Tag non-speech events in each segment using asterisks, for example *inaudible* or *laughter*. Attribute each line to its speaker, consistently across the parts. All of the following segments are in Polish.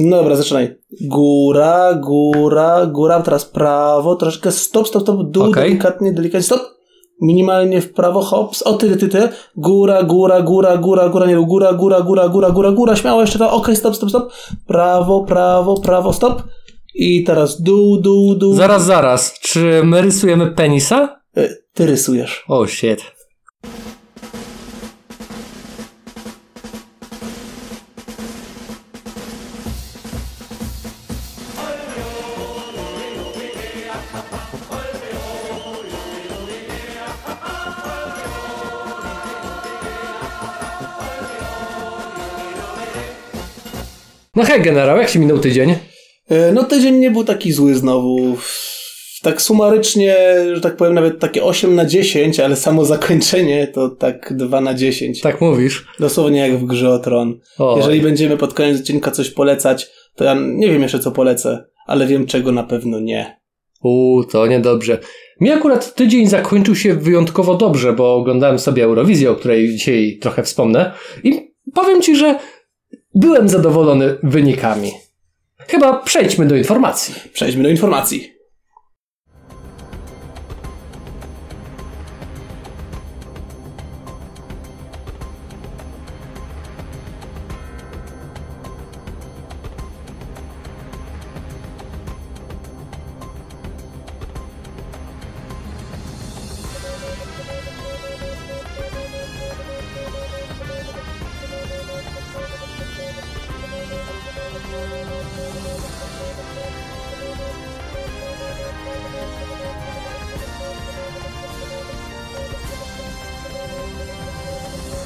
Speaker 1: No dobra, zaczynaj. Góra, góra, góra, teraz prawo, troszeczkę stop, stop, stop, dół,
Speaker 2: Okej.
Speaker 1: delikatnie, delikatnie, stop. Minimalnie w prawo, hops, o ty, ty, ty, góra, góra, góra, góra, góra, nie, góra, góra, góra, góra, góra, góra, śmiało jeszcze to, okej, stop, stop, stop, prawo, prawo, prawo, stop. I teraz dół, dół, dół.
Speaker 2: Zaraz, zaraz. Czy my rysujemy penisa?
Speaker 1: E, Ty rysujesz.
Speaker 2: O, oh, shit. No hej, generał, jak się minął tydzień?
Speaker 1: E, No tydzień nie był taki zły znowu. Tak sumarycznie, że tak powiem, nawet takie 8 na 10, ale samo zakończenie to tak 2 na 10.
Speaker 2: Tak mówisz?
Speaker 1: Dosłownie jak w grze o tron.
Speaker 2: O,
Speaker 1: Jeżeli będziemy pod koniec odcinka coś polecać, to ja nie wiem jeszcze co polecę, ale wiem czego na pewno nie.
Speaker 2: Uuu, to niedobrze. Mi akurat tydzień zakończył się wyjątkowo dobrze, bo oglądałem sobie Eurowizję, o której dzisiaj trochę wspomnę i powiem Ci, że byłem zadowolony wynikami. Chyba przejdźmy do informacji.
Speaker 1: Przejdźmy do informacji.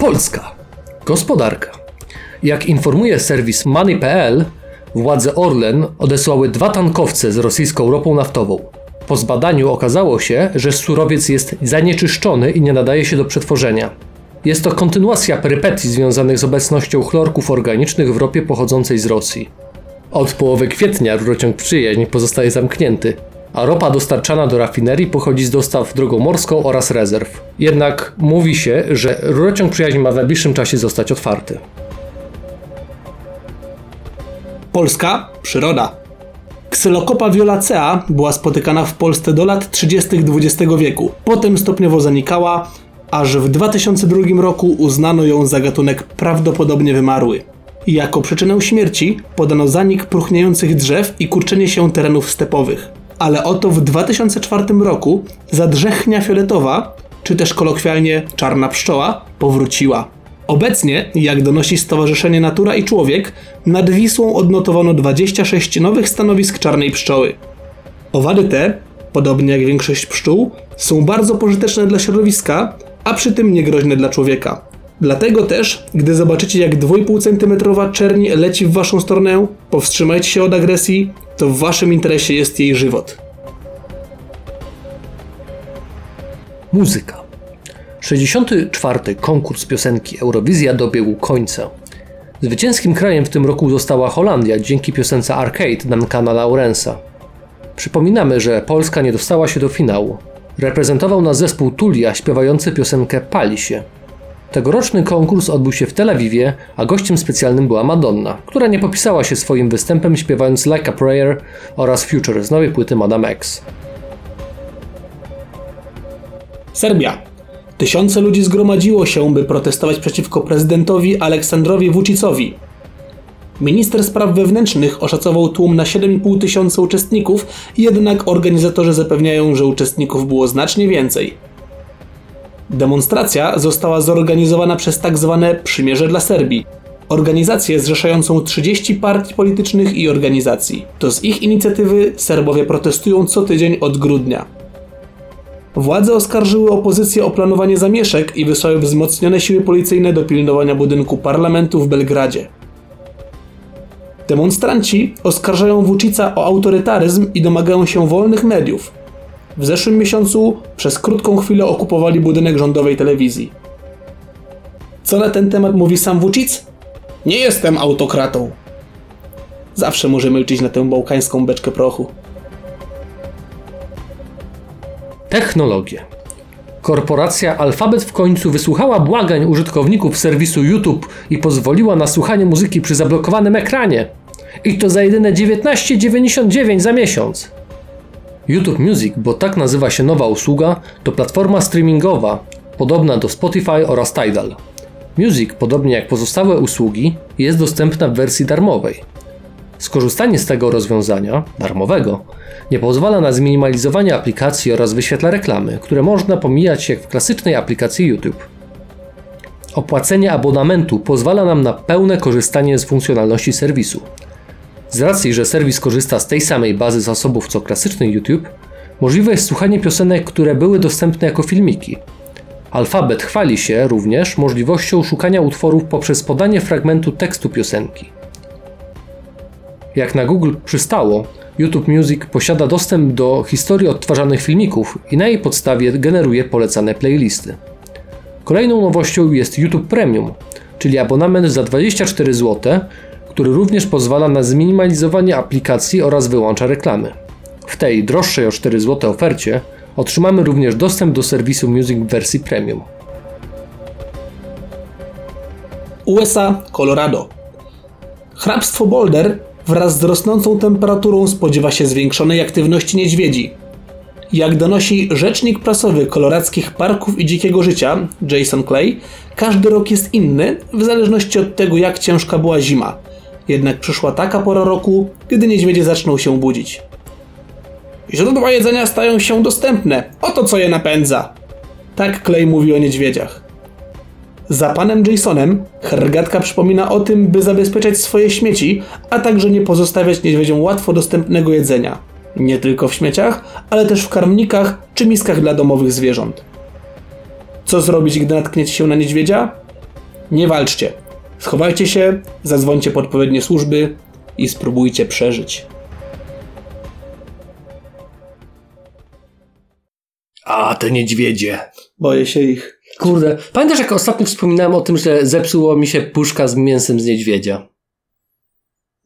Speaker 2: Polska. Gospodarka. Jak informuje serwis Money.pl, władze Orlen odesłały dwa tankowce z rosyjską ropą naftową. Po zbadaniu okazało się, że surowiec jest zanieczyszczony i nie nadaje się do przetworzenia. Jest to kontynuacja perypetii związanych z obecnością chlorków organicznych w ropie pochodzącej z Rosji. Od połowy kwietnia rurociąg Przyjaźń pozostaje zamknięty, a ropa dostarczana do rafinerii pochodzi z dostaw drogą morską oraz rezerw. Jednak mówi się, że rurociąg Przyjaźń ma w najbliższym czasie zostać otwarty.
Speaker 1: Polska przyroda. Ksylokopa violacea była spotykana w Polsce do lat 30. XX wieku. Potem stopniowo zanikała, aż w 2002 roku uznano ją za gatunek prawdopodobnie wymarły. Jako przyczynę śmierci podano zanik próchniejących drzew i kurczenie się terenów stepowych. Ale oto w 2004 roku zadrzechnia fioletowa, czy też kolokwialnie czarna pszczoła, powróciła. Obecnie, jak donosi Stowarzyszenie Natura i Człowiek, nad Wisłą odnotowano 26 nowych stanowisk czarnej pszczoły. Owady te, podobnie jak większość pszczół, są bardzo pożyteczne dla środowiska, a przy tym niegroźne dla człowieka. Dlatego też, gdy zobaczycie jak 2,5 cm czerni leci w waszą stronę, powstrzymajcie się od agresji, to w waszym interesie jest jej żywot.
Speaker 2: Muzyka. 64. konkurs piosenki Eurowizja dobiegł końca. Zwycięskim krajem w tym roku została Holandia dzięki piosence Arcade Duncana Laurensa. Przypominamy, że Polska nie dostała się do finału. Reprezentował nas zespół Tulia śpiewający piosenkę Pali się. Tegoroczny konkurs odbył się w Tel Awiwie, a gościem specjalnym była Madonna, która nie popisała się swoim występem śpiewając Like a Prayer oraz Future z nowej płyty Madame X.
Speaker 1: Serbia. Tysiące ludzi zgromadziło się, by protestować przeciwko prezydentowi Aleksandrowi Vucicowi. Minister spraw wewnętrznych oszacował tłum na 7,5 tysiąca uczestników, jednak organizatorzy zapewniają, że uczestników było znacznie więcej. Demonstracja została zorganizowana przez tak zwane Przymierze dla Serbii, organizację zrzeszającą 30 partii politycznych i organizacji. To z ich inicjatywy Serbowie protestują co tydzień od grudnia. Władze oskarżyły opozycję o planowanie zamieszek i wysłały wzmocnione siły policyjne do pilnowania budynku parlamentu w Belgradzie. Demonstranci oskarżają Vucica o autorytaryzm i domagają się wolnych mediów. W zeszłym miesiącu przez krótką chwilę okupowali budynek rządowej telewizji. Co na ten temat mówi sam Vucic? Nie jestem autokratą. Zawsze możemy liczyć na tę bałkańską beczkę prochu.
Speaker 2: Technologie. Korporacja Alphabet w końcu wysłuchała błagań użytkowników serwisu YouTube i pozwoliła na słuchanie muzyki przy zablokowanym ekranie. I to za jedyne 19,99 za miesiąc. YouTube Music, bo tak nazywa się nowa usługa, to platforma streamingowa, podobna do Spotify oraz Tidal. Music, podobnie jak pozostałe usługi, jest dostępna w wersji darmowej. Skorzystanie z tego rozwiązania, darmowego, nie pozwala na zminimalizowanie aplikacji oraz wyświetla reklamy, które można pomijać jak w klasycznej aplikacji YouTube. Opłacenie abonamentu pozwala nam na pełne korzystanie z funkcjonalności serwisu. Z racji, że serwis korzysta z tej samej bazy zasobów co klasyczny YouTube, możliwe jest słuchanie piosenek, które były dostępne jako filmiki. Alfabet chwali się również możliwością szukania utworów poprzez podanie fragmentu tekstu piosenki. Jak na Google przystało, YouTube Music posiada dostęp do historii odtwarzanych filmików i na jej podstawie generuje polecane playlisty. Kolejną nowością jest YouTube Premium, czyli abonament za 24 zł, który również pozwala na zminimalizowanie aplikacji oraz wyłącza reklamy. W tej droższej o 4 zł ofercie otrzymamy również dostęp do serwisu Music w wersji Premium.
Speaker 1: USA, Colorado. Hrabstwo Boulder wraz z rosnącą temperaturą spodziewa się zwiększonej aktywności niedźwiedzi. Jak donosi rzecznik prasowy koloradzkich parków i dzikiego życia, Jason Clay, każdy rok jest inny w zależności od tego, jak ciężka była zima. Jednak przyszła taka pora roku, gdy niedźwiedzie zaczną się budzić. Źródła jedzenia stają się dostępne. Oto co je napędza. Tak Clay mówi o niedźwiedziach. Za panem Jasonem hergatka przypomina o tym, by zabezpieczać swoje śmieci, a także nie pozostawiać niedźwiedziom łatwo dostępnego jedzenia. Nie tylko w śmieciach, ale też w karmnikach czy miskach dla domowych zwierząt. Co zrobić, gdy natkniecie się na niedźwiedzia? Nie walczcie. Schowajcie się, zadzwońcie po odpowiednie służby i spróbujcie przeżyć.
Speaker 2: A, te niedźwiedzie.
Speaker 1: Boję się ich.
Speaker 2: Kurde, pamiętasz jak ostatnio wspominałem o tym, że zepsuło mi się puszka z mięsem z niedźwiedzia?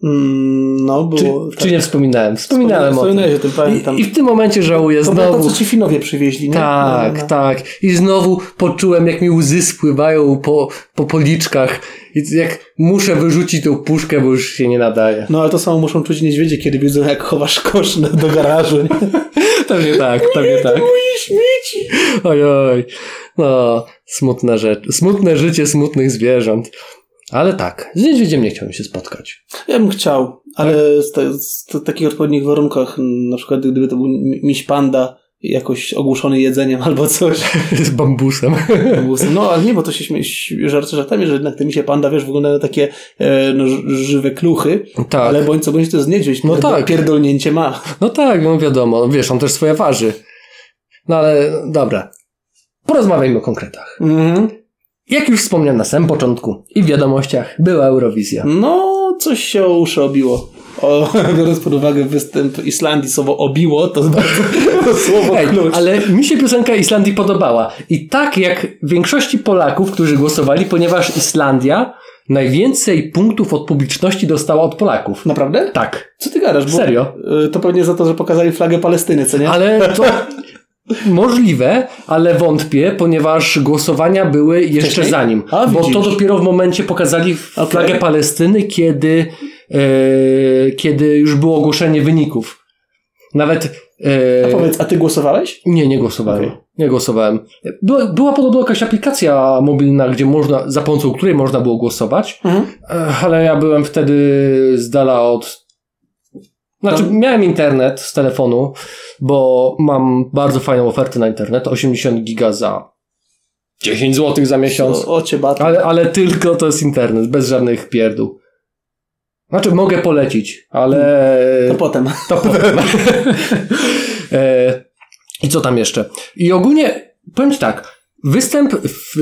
Speaker 1: Mm, no,
Speaker 2: Czy,
Speaker 1: było.
Speaker 2: czy nie wspominałem? Wspominałem o tym.
Speaker 1: Wspominałeś o tym, pamiętam.
Speaker 2: I, I w tym momencie żałuję
Speaker 1: To było to,
Speaker 2: znowu.
Speaker 1: co ci Finowie przywieźli, nie?
Speaker 2: Tak,
Speaker 1: No, no.
Speaker 2: tak. I znowu poczułem, jak mi łzy spływają po, po policzkach. I jak muszę wyrzucić tą puszkę, bo już się nie nadaje.
Speaker 1: No ale to samo muszą czuć niedźwiedzie, kiedy widzą jak chowasz kosz do garażu. Nie? *laughs*
Speaker 2: Pewnie tak, pewnie tak.
Speaker 1: Moje śmieci!
Speaker 2: Ojoj. No, smutna rzecz. Smutne życie smutnych zwierząt. Ale tak, z niedźwiedziem nie chciałem się spotkać.
Speaker 1: Ja bym chciał, ale z, te, z te, takich odpowiednich warunkach, na przykład gdyby to był mi- miś panda, jakoś ogłuszony jedzeniem albo coś. *laughs*
Speaker 2: Z bambusem.
Speaker 1: No ale nie, bo to się śmie, żarty żartami, że jednak te misie panda, wiesz, wyglądają takie e, no, żywe kluchy,
Speaker 2: Tak.
Speaker 1: ale bądź co bądź to jest niedźwiedź,
Speaker 2: No tak.
Speaker 1: pierdolnięcie ma.
Speaker 2: No tak, no wiadomo. Wiesz, on też swoje waży. No ale dobra. Porozmawiajmy o konkretach.
Speaker 1: Mhm.
Speaker 2: Jak już wspomniałem na samym początku i w wiadomościach, była Eurowizja.
Speaker 1: No, coś się uszy obiło. O, *laughs* biorąc pod uwagę występ Islandii, słowo obiło to *laughs* bardzo to słowo
Speaker 2: Ej,
Speaker 1: klucz.
Speaker 2: ale mi się piosenka Islandii podobała. I tak jak większości Polaków, którzy głosowali, ponieważ Islandia najwięcej punktów od publiczności dostała od Polaków.
Speaker 1: Naprawdę?
Speaker 2: Tak.
Speaker 1: Co ty gadasz? Bo,
Speaker 2: Serio?
Speaker 1: y, To pewnie za to, że pokazali flagę Palestyny, co nie?
Speaker 2: Ale to *laughs* możliwe, ale wątpię, ponieważ głosowania były jeszcze
Speaker 1: Wcześniej?
Speaker 2: za nim.
Speaker 1: A,
Speaker 2: bo to dopiero w momencie pokazali flagę
Speaker 1: Okej.
Speaker 2: Palestyny, kiedy, kiedy już było ogłoszenie wyników. Nawet. E,
Speaker 1: A powiedz, a ty głosowałeś?
Speaker 2: Nie, nie głosowałem.
Speaker 1: Okej.
Speaker 2: Nie głosowałem. Była, była podobno jakaś aplikacja mobilna, gdzie można, za pomocą której można było głosować,
Speaker 1: Mhm.
Speaker 2: Ech, ale ja byłem wtedy z dala od. Znaczy,
Speaker 1: Tam-
Speaker 2: miałem internet z telefonu, bo mam bardzo fajną ofertę na internet 80 giga za 10 zł za miesiąc.
Speaker 1: O, o cię.
Speaker 2: Ale, ale tylko to jest internet, bez żadnych pierdół. Znaczy, mogę polecić, ale.
Speaker 1: To potem.
Speaker 2: To potem. *laughs* e, I co tam jeszcze? I ogólnie, powiem Ci tak, występ w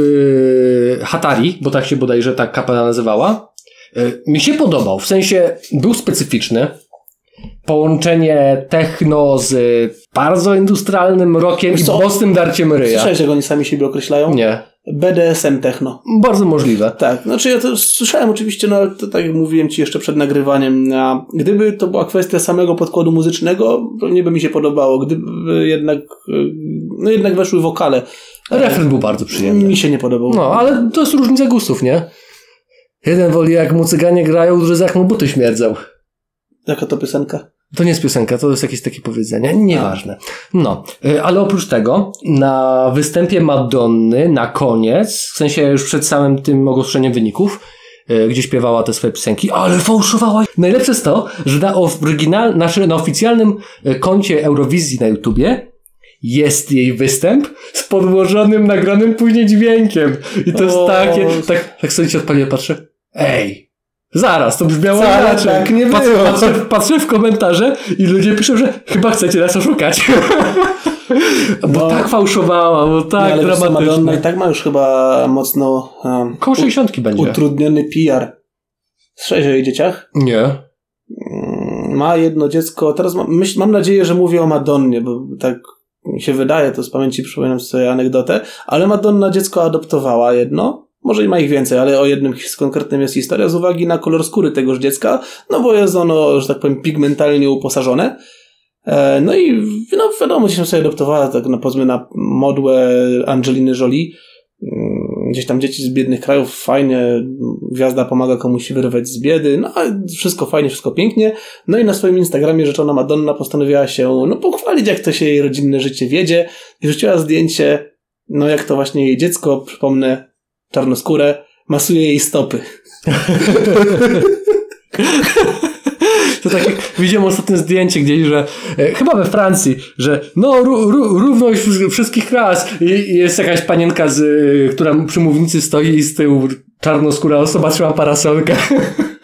Speaker 2: e, Hatari, bo tak się bodajże ta kapela nazywała, e, mi się podobał. W sensie był specyficzny. Połączenie techno z bardzo industrialnym rockiem
Speaker 1: Wiesz
Speaker 2: i mocnym darciem ryja.
Speaker 1: Słyszałeś, jak oni sami siebie określają?
Speaker 2: Nie.
Speaker 1: BDSM techno.
Speaker 2: Bardzo możliwe.
Speaker 1: Tak, znaczy ja to słyszałem oczywiście, no ale to tak jak mówiłem ci jeszcze przed nagrywaniem, a gdyby to była kwestia samego podkładu muzycznego, to nie by mi się podobało. Gdyby jednak, y, no jednak weszły wokale.
Speaker 2: Refren był bardzo przyjemny.
Speaker 1: Mi się nie podobał.
Speaker 2: No, ale to jest różnica gustów, nie? Jeden woli jak mu cyganie grają, drugi jak mu buty śmierdzą.
Speaker 1: Jaka to piosenka?
Speaker 2: To nie jest piosenka, to jest jakieś takie powiedzenie. Nieważne. No, y, ale oprócz tego, na występie Madonny na koniec, w sensie już przed samym tym ogłoszeniem wyników, y, gdzie śpiewała te swoje piosenki, ale fałszowała. Najlepsze jest to, że na, oryginal, znaczy na oficjalnym y, koncie Eurowizji na YouTubie jest jej występ z podłożonym, nagranym później dźwiękiem. I to jest takie, tak, tak sobie się odpaliłem, patrzę, ej, zaraz, to brzmiało
Speaker 1: Wcale
Speaker 2: inaczej.
Speaker 1: tak nie było.
Speaker 2: Patrzę, patrzę w komentarze i ludzie piszą, że chyba chcecie nas oszukać. *laughs* bo
Speaker 1: No.
Speaker 2: tak fałszowała, bo
Speaker 1: No,
Speaker 2: tak
Speaker 1: ale wiesz co, Madonna i tak ma już chyba mocno um,
Speaker 2: Koło 60 będzie.
Speaker 1: utrudniony PR. Słyszałeś o jej dzieciach?
Speaker 2: Nie.
Speaker 1: Mm, Ma jedno dziecko. Teraz mam, myśl, mam nadzieję, że mówię o Madonnie, bo tak mi się wydaje, to z pamięci przypominam sobie anegdotę, ale Madonna dziecko adoptowała jedno. Może i ma ich więcej, ale o jednym konkretnym jest historia z uwagi na kolor skóry tegoż dziecka, no bo jest ono, że tak powiem, pigmentalnie uposażone. E, No i no wiadomo, tam sobie adoptowała, tak na powiedzmy na modłę Angeliny Jolie. Mm, Gdzieś tam dzieci z biednych krajów, fajnie, gwiazda pomaga komuś się wyrwać z biedy, no ale wszystko fajnie, wszystko pięknie. No i na swoim Instagramie rzeczona Madonna postanowiła się no, pochwalić, jak to się jej rodzinne życie wiedzie i rzuciła zdjęcie, no jak to właśnie jej dziecko, przypomnę, czarnoskórę, masuje jej stopy. *laughs*
Speaker 2: To tak jak widziałem ostatnie zdjęcie gdzieś, że e, chyba we Francji, że no ró, ró, równość wsz- wszystkich ras i, i jest jakaś panienka, z, e, która przy mównicy stoi i z tyłu czarnoskóra osoba trzyma parasolkę. *laughs*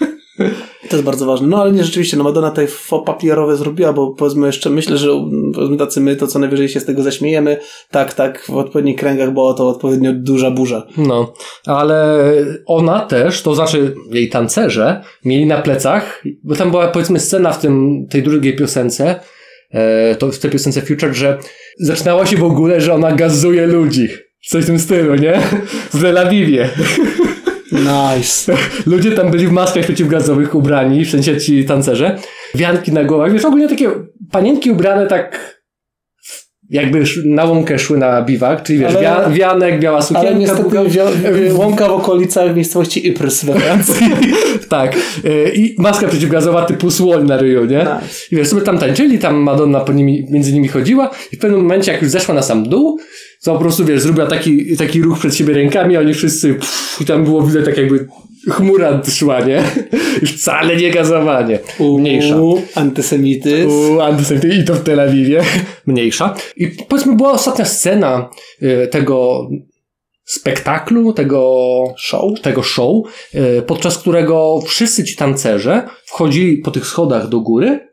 Speaker 1: To jest bardzo ważne. No ale nie rzeczywiście, no Madonna tutaj faux papierowe zrobiła, bo powiedzmy jeszcze myślę, że powiedzmy tacy my, to co najwyżej się z tego zaśmiejemy. Tak, tak, w odpowiednich kręgach była to odpowiednio duża burza.
Speaker 2: No, ale ona też, to znaczy jej tancerze, mieli na plecach, bo tam była powiedzmy scena w tym, tej drugiej piosence, e, to w tej piosence Future, że zaczynała się w ogóle, że ona gazuje ludzi. Coś w tym stylu, nie? *laughs* W Tel.
Speaker 1: Nice. *laughs*
Speaker 2: Ludzie tam byli w maskach przeciwgazowych ubrani, w sensie ci tancerze. Wianki na głowach, wiesz, ogólnie takie panienki ubrane tak jakby na łąkę szły na biwak, czyli wiesz,
Speaker 1: Ale-
Speaker 2: wia, wianek, biała sukienka.
Speaker 1: Ale niestety
Speaker 2: długa- *laughs*
Speaker 1: łąka w okolicach miejscowości Ypres we Francji. *laughs*
Speaker 2: tak. Y, I maska przeciwgazowa typu słoń na ryju, nie?
Speaker 1: Nice.
Speaker 2: I wiesz, sobie tam tańczyli, tam Madonna po nimi, między nimi chodziła i w pewnym momencie, jak już zeszła na sam dół, to po prostu, wiesz, zrobiła taki, taki ruch przed siebie rękami, a oni wszyscy pff, i tam było widać tak jakby chmura szła, nie? I wcale nie gazowanie. Mniejsza.
Speaker 1: U, Antysemityzm.
Speaker 2: U, antysemityzm i to w Tel Awiwie. Mniejsza. I powiedzmy była ostatnia scena y, tego spektaklu, tego
Speaker 1: Show.
Speaker 2: tego show, y, podczas którego wszyscy ci tancerze wchodzili po tych schodach do góry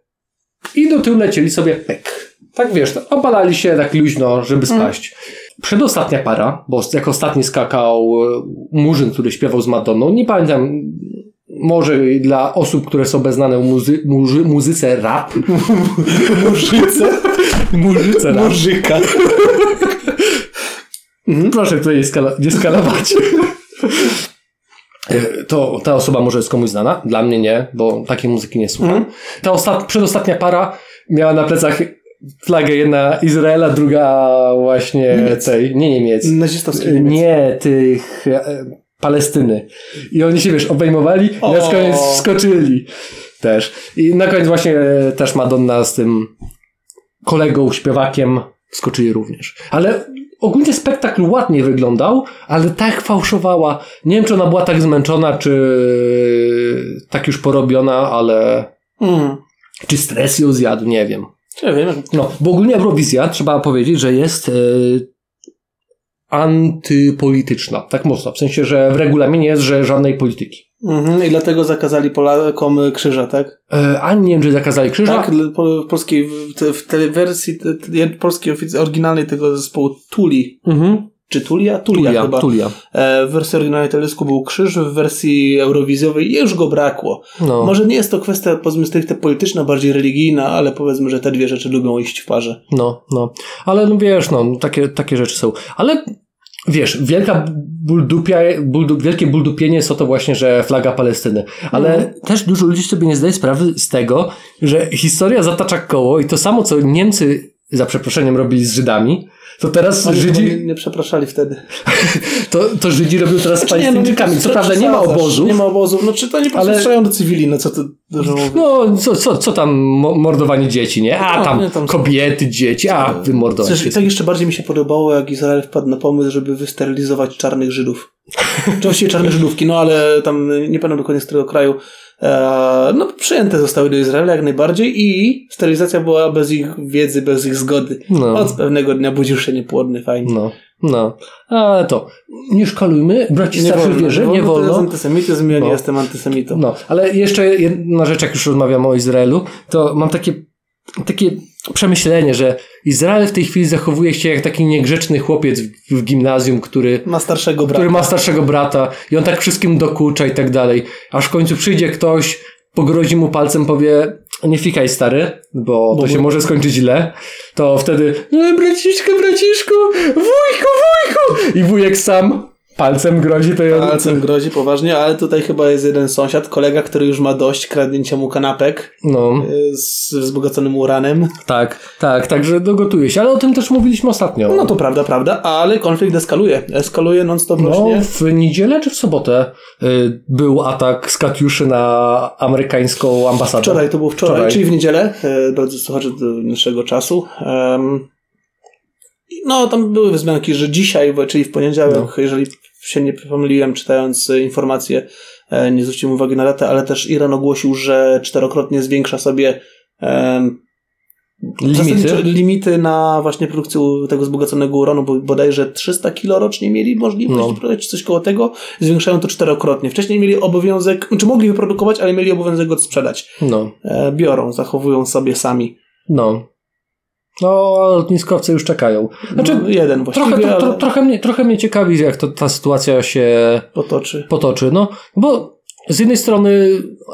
Speaker 2: i do tyłu lecieli sobie pyk. Tak wiesz, obalali się tak luźno, żeby spaść. Przedostatnia para, bo jako ostatni skakał y, Murzyn, który śpiewał z Madonną. Nie pamiętam, może dla osób, które są beznane w muzy- muży- muzyce rap. *laughs*
Speaker 1: Murzyce.
Speaker 2: Murzyce rap.
Speaker 1: Murzyka.
Speaker 2: Proszę tutaj nie, skala, nie skalować. E, To ta osoba może jest komuś znana, dla mnie nie, bo takiej muzyki nie słucham. Ta ostat, przedostatnia para miała na plecach flagę jedna Izraela, druga właśnie
Speaker 1: Niemiec.
Speaker 2: tej, nie Niemiec,
Speaker 1: Nazistowski Niemiec.
Speaker 2: nie tych e, Palestyny. I oni się wiesz, obejmowali i na koniec skoczyli też. I na koniec właśnie e, też Madonna z tym kolegą, śpiewakiem skoczyli również. Ale ogólnie spektakl ładnie wyglądał, ale tak fałszowała. Nie wiem, czy ona była tak zmęczona, czy tak już porobiona, ale
Speaker 1: Mm.
Speaker 2: czy stres ją zjadł, nie wiem.
Speaker 1: Ja wiem,
Speaker 2: No, bo ogólnie Eurowizja, trzeba powiedzieć, że jest e, antypolityczna. Tak mocno. W sensie, że w regulaminie jest, że żadnej polityki.
Speaker 1: Mhm, I dlatego zakazali Polakom krzyża, tak?
Speaker 2: E, ani nie wiem, czy zakazali krzyża.
Speaker 1: Tak, po, w polskiej, w, te- w tej wersji te- polskiej oryginalnej tego zespołu Tuli,
Speaker 2: Mhm.
Speaker 1: Czy Tulia? Tulia,
Speaker 2: Tulia,
Speaker 1: chyba.
Speaker 2: Tulia.
Speaker 1: E, w wersji oryginalnej teledysku był krzyż, w wersji eurowizjowej już go brakło.
Speaker 2: No.
Speaker 1: Może nie jest to kwestia, powiedzmy, stricte polityczna, bardziej religijna, ale powiedzmy, że te dwie rzeczy lubią iść w parze.
Speaker 2: No, no. Ale no wiesz, no, takie, takie rzeczy są. Ale wiesz, wielka buldupia, buldu, wielkie buldupienie jest o to właśnie, że flaga Palestyny. Ale
Speaker 1: Mhm.
Speaker 2: też dużo ludzi sobie nie zdaje sprawy z tego, że historia zatacza koło i to samo, co Niemcy za przeproszeniem robili z Żydami, to teraz
Speaker 1: Oni
Speaker 2: Żydzi,
Speaker 1: nie, nie przepraszali wtedy. *laughs*
Speaker 2: to, to Żydzi robią teraz z
Speaker 1: Znaczy, nie, no,
Speaker 2: Palestyńczykami. Co prawda nie ma obozów,
Speaker 1: Nie ma obozów. No czy to nie
Speaker 2: Ale-
Speaker 1: do cywili, no co ty dużo
Speaker 2: no co, co, co tam mo- mordowanie dzieci, nie? A
Speaker 1: No,
Speaker 2: tam,
Speaker 1: tam-
Speaker 2: kobiety, dzieci, a
Speaker 1: Coś,
Speaker 2: dzieci.
Speaker 1: tak jeszcze bardziej mi się podobało, jak Izrael wpadł na pomysł, żeby wysterylizować czarnych Żydów. *laughs* Czy właściwie czarne Żydówki, no ale tam nie pamiętam dokładnie z którego kraju. E, no przyjęte zostały do Izraela jak najbardziej i sterylizacja była bez ich wiedzy, bez ich zgody.
Speaker 2: No.
Speaker 1: Od pewnego dnia budził się niepłodny, fajnie.
Speaker 2: No, no. Ale to, nie szkalujmy, braci starszych wierzy, nie
Speaker 1: To jest
Speaker 2: wolno.
Speaker 1: antysemityzm, ja
Speaker 2: No.
Speaker 1: nie jestem antysemitą.
Speaker 2: No, ale jeszcze jedna rzecz, jak już rozmawiamy o Izraelu, to mam takie, takie przemyślenie, że Izrael w tej chwili zachowuje się jak taki niegrzeczny chłopiec w, w gimnazjum, który,
Speaker 1: Ma starszego brata.
Speaker 2: który ma starszego brata i on tak wszystkim dokucza i tak dalej. Aż w końcu przyjdzie ktoś, pogrozi mu palcem, powie nie fikaj stary, bo to
Speaker 1: Bo-
Speaker 2: się może skończyć źle, to wtedy no, braciszku, braciszku, wujku, wujku i wujek sam palcem grozi, to ja...
Speaker 1: Palcem grozi poważnie, ale tutaj chyba jest jeden sąsiad, kolega, który już ma dość kradnięcia mu kanapek
Speaker 2: No.
Speaker 1: y, z wzbogaconym uranem.
Speaker 2: Tak, tak, także dogotuje się, ale o tym też mówiliśmy ostatnio.
Speaker 1: No to prawda, prawda, ale konflikt eskaluje. Eskaluje non-stop
Speaker 2: No,
Speaker 1: rośnie.
Speaker 2: w niedzielę czy w sobotę y, był atak z Katiuszy na amerykańską ambasadę.
Speaker 1: Wczoraj to było wczoraj,
Speaker 2: Wczoraj.
Speaker 1: czyli w niedzielę, e, drodzy słuchacze do naszego czasu. No, tam były wzmianki, że dzisiaj, czyli w poniedziałek,
Speaker 2: No.
Speaker 1: jeżeli się nie pomyliłem, czytając e, informacje, e, nie zwróciłem uwagi na datę, ale też Iran ogłosił, że czterokrotnie zwiększa sobie
Speaker 2: Limity.
Speaker 1: limity na właśnie produkcję tego wzbogaconego uranu, bo bodajże 300 kilo rocznie mieli możliwość
Speaker 2: No.
Speaker 1: wyprodukować, coś koło tego, zwiększają to czterokrotnie. Wcześniej mieli obowiązek, czy mogli wyprodukować, ale mieli obowiązek go sprzedać.
Speaker 2: No,
Speaker 1: E, biorą, zachowują sobie sami.
Speaker 2: no. No, lotniskowcy już czekają. Znaczy,
Speaker 1: no, jeden właściwie,
Speaker 2: trochę,
Speaker 1: ale
Speaker 2: tro, trochę, mnie, trochę mnie ciekawi, jak to, ta sytuacja się
Speaker 1: potoczy.
Speaker 2: potoczy. No, bo z jednej strony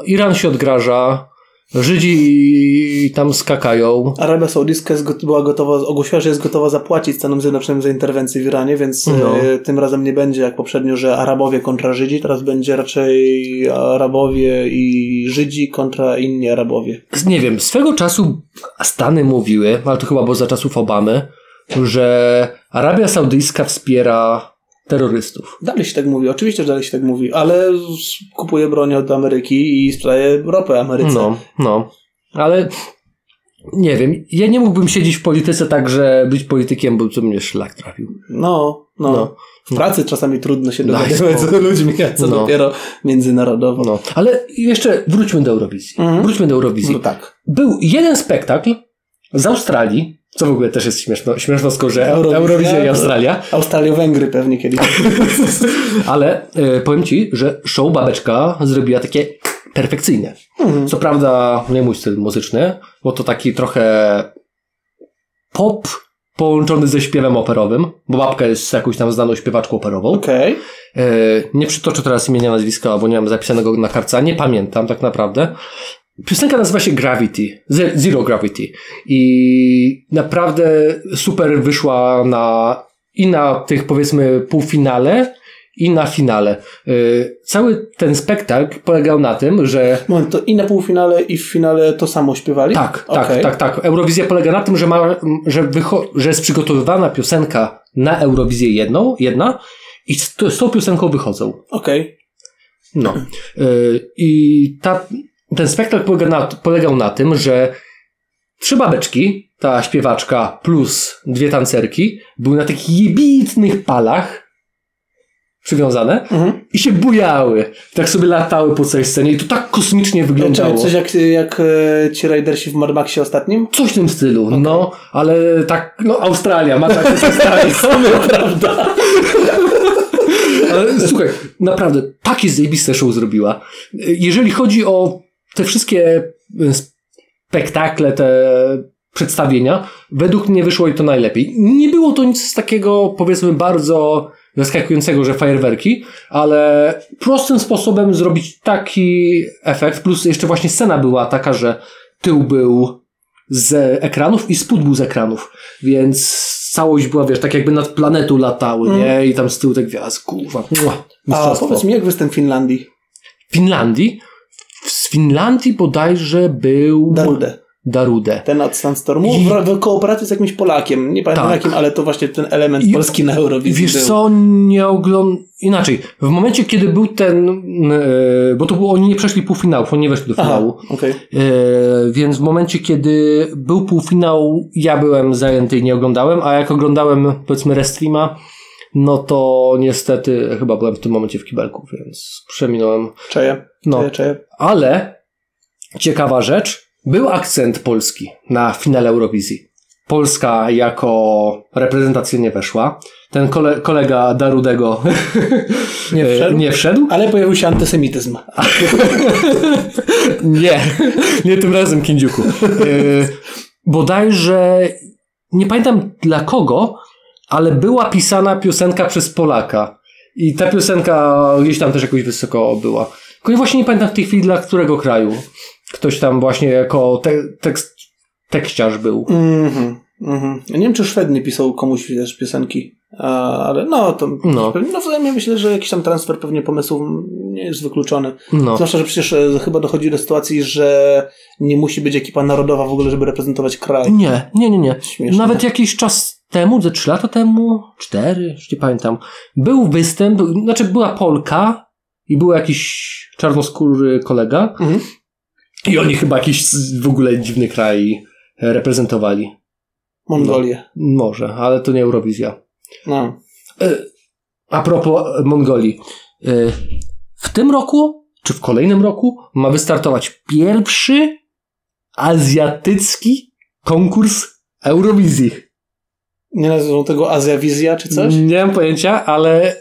Speaker 2: Iran się odgraża, Żydzi tam skakają.
Speaker 1: Arabia Saudyjska była gotowa, ogłosiła, że jest gotowa zapłacić Stanom Zjednoczonym za interwencję w Iranie, więc
Speaker 2: No.
Speaker 1: e, tym razem nie będzie jak poprzednio, że Arabowie kontra Żydzi, teraz będzie raczej Arabowie i Żydzi kontra inni Arabowie.
Speaker 2: Nie wiem, swego czasu Stany mówiły, ale to chyba było za czasów Obamy, że Arabia Saudyjska wspiera terrorystów.
Speaker 1: Dalej się tak mówi, oczywiście, że dalej się tak mówi, ale kupuje broń od Ameryki i sprzedaje ropę Ameryce.
Speaker 2: No, no. Ale nie wiem, ja nie mógłbym siedzieć w polityce tak, że być politykiem, bo to mnie szlak trafił.
Speaker 1: No, no.
Speaker 2: No.
Speaker 1: W pracy czasami trudno się
Speaker 2: Daj
Speaker 1: dogadywać
Speaker 2: spokój. *laughs*
Speaker 1: z ludźmi, a co
Speaker 2: No.
Speaker 1: dopiero międzynarodowo.
Speaker 2: No, ale jeszcze wróćmy do Eurowizji.
Speaker 1: Mhm.
Speaker 2: Wróćmy do Eurowizji.
Speaker 1: No tak.
Speaker 2: Był jeden spektakl z Australii, co w ogóle też jest śmieszno, śmieszno że
Speaker 1: Eurowizja.
Speaker 2: Eurowizja i Australia,
Speaker 1: Australia-Węgry pewnie kiedyś. *laughs*
Speaker 2: ale e, powiem Ci, że show Babeczka zrobiła takie perfekcyjne.
Speaker 1: Mhm.
Speaker 2: Co prawda nie mój styl muzyczny, bo to taki trochę pop połączony ze śpiewem operowym, bo babka jest jakąś tam znaną śpiewaczką operową.
Speaker 1: Okej.
Speaker 2: E, nie przytoczę teraz imienia, nazwiska, bo nie mam zapisanego na kartce, nie pamiętam tak naprawdę. Piosenka nazywa się Gravity, Ze- Zero Gravity i naprawdę super wyszła na i na tych powiedzmy półfinale i na finale. E, cały ten spektakl polegał na tym, że
Speaker 1: Moment, to i na półfinale, i w finale to samo śpiewali?
Speaker 2: tak, tak,
Speaker 1: Okej.
Speaker 2: tak, tak. Eurowizja polega na tym, że, ma, że, wycho- że jest przygotowywana piosenka na Eurowizję jedną, jedna i z, z tą piosenką wychodzą.
Speaker 1: Okej.
Speaker 2: No. Y, I ta, ten spektakl polega na, polegał na tym, że trzy babeczki, ta śpiewaczka plus dwie tancerki, były na takich jebitnych palach przywiązane
Speaker 1: Mhm.
Speaker 2: i się bujały. Tak sobie latały po całej scenie i to tak kosmicznie wyglądało.
Speaker 1: Coś jak, jak e, ci Raidersi w Mad Maxie ostatnim?
Speaker 2: Coś w tym stylu, no, ale tak, no Australia, ma tak Australia, *laughs* prawda? Ale słuchaj, naprawdę, takie zajebiste show zrobiła. Jeżeli chodzi o te wszystkie e, spektakle, te przedstawienia, według mnie wyszło i to najlepiej. Nie było to nic takiego, powiedzmy, bardzo zaskakującego, że fajerwerki, ale prostym sposobem zrobić taki efekt, plus jeszcze właśnie scena była taka, że tył był z ekranów i spód był z ekranów, więc całość była, wiesz, tak jakby nad planetą latały, nie? I tam z tyłu te gwiazdy, kurwa, mua,
Speaker 1: A powiedz mi, jak występ Finlandii?
Speaker 2: Finlandii? Z Finlandii bodajże był...
Speaker 1: Darude.
Speaker 2: Darudę.
Speaker 1: Ten od Sandstormu
Speaker 2: I-
Speaker 1: w, kooperacji z jakimś Polakiem. Nie pamiętam
Speaker 2: Tak.
Speaker 1: jakim, ale to właśnie ten element
Speaker 2: I-
Speaker 1: polski na Eurowizji
Speaker 2: Wiesz
Speaker 1: był.
Speaker 2: co, nie ogląd... Inaczej, w momencie, kiedy był ten... e, bo to było, oni nie przeszli półfinałów, oni nie weszli do
Speaker 1: Aha,
Speaker 2: finału.
Speaker 1: okej.
Speaker 2: E, więc w momencie, kiedy był półfinał, ja byłem zajęty i nie oglądałem, a jak oglądałem, powiedzmy, restreama, no to niestety chyba byłem w tym momencie w kibelku, więc przeminąłem.
Speaker 1: Czeję,
Speaker 2: No.
Speaker 1: czeję, czeję.
Speaker 2: Ale ciekawa rzecz, był akcent polski na finale Eurowizji. Polska jako reprezentacja nie weszła. Ten kole, kolega Darudego
Speaker 1: Nie *laughs* wszedł?
Speaker 2: nie wszedł.
Speaker 1: Ale pojawił się antysemityzm. *laughs*
Speaker 2: Nie, nie tym razem, Kindziuku. Yy, bodajże, nie pamiętam dla kogo, ale była pisana piosenka przez Polaka. I ta piosenka gdzieś tam też jakoś wysoko była. Tylko właśnie nie pamiętam w tej chwili dla którego kraju. Ktoś tam właśnie jako te, tekst, tekściarz był.
Speaker 1: Mhm, mhm. Ja nie wiem, czy Szwed nie pisał komuś też piosenki, ale no to
Speaker 2: No.
Speaker 1: no wzajemnie myślę, że jakiś tam transfer pewnie pomysłów nie jest wykluczony.
Speaker 2: No.
Speaker 1: Zwłaszcza, że przecież e, chyba dochodzi do sytuacji, że nie musi być ekipa narodowa w ogóle, żeby reprezentować kraj.
Speaker 2: Nie, nie, nie, nie.
Speaker 1: Śmieszne.
Speaker 2: Nawet jakiś czas temu, ze trzy lata temu, cztery, już nie pamiętam, był występ, znaczy była Polka i był jakiś czarnoskóry kolega
Speaker 1: Mhm.
Speaker 2: i oni chyba jakiś w ogóle dziwny kraj reprezentowali.
Speaker 1: Mongolię.
Speaker 2: Może, ale to nie Eurowizja.
Speaker 1: No.
Speaker 2: E, A propos Mongolii. E, W tym roku, czy w kolejnym roku, ma wystartować pierwszy azjatycki konkurs Eurowizji.
Speaker 1: Nie nazywam tego Azja Wizja czy coś?
Speaker 2: Nie mam pojęcia, ale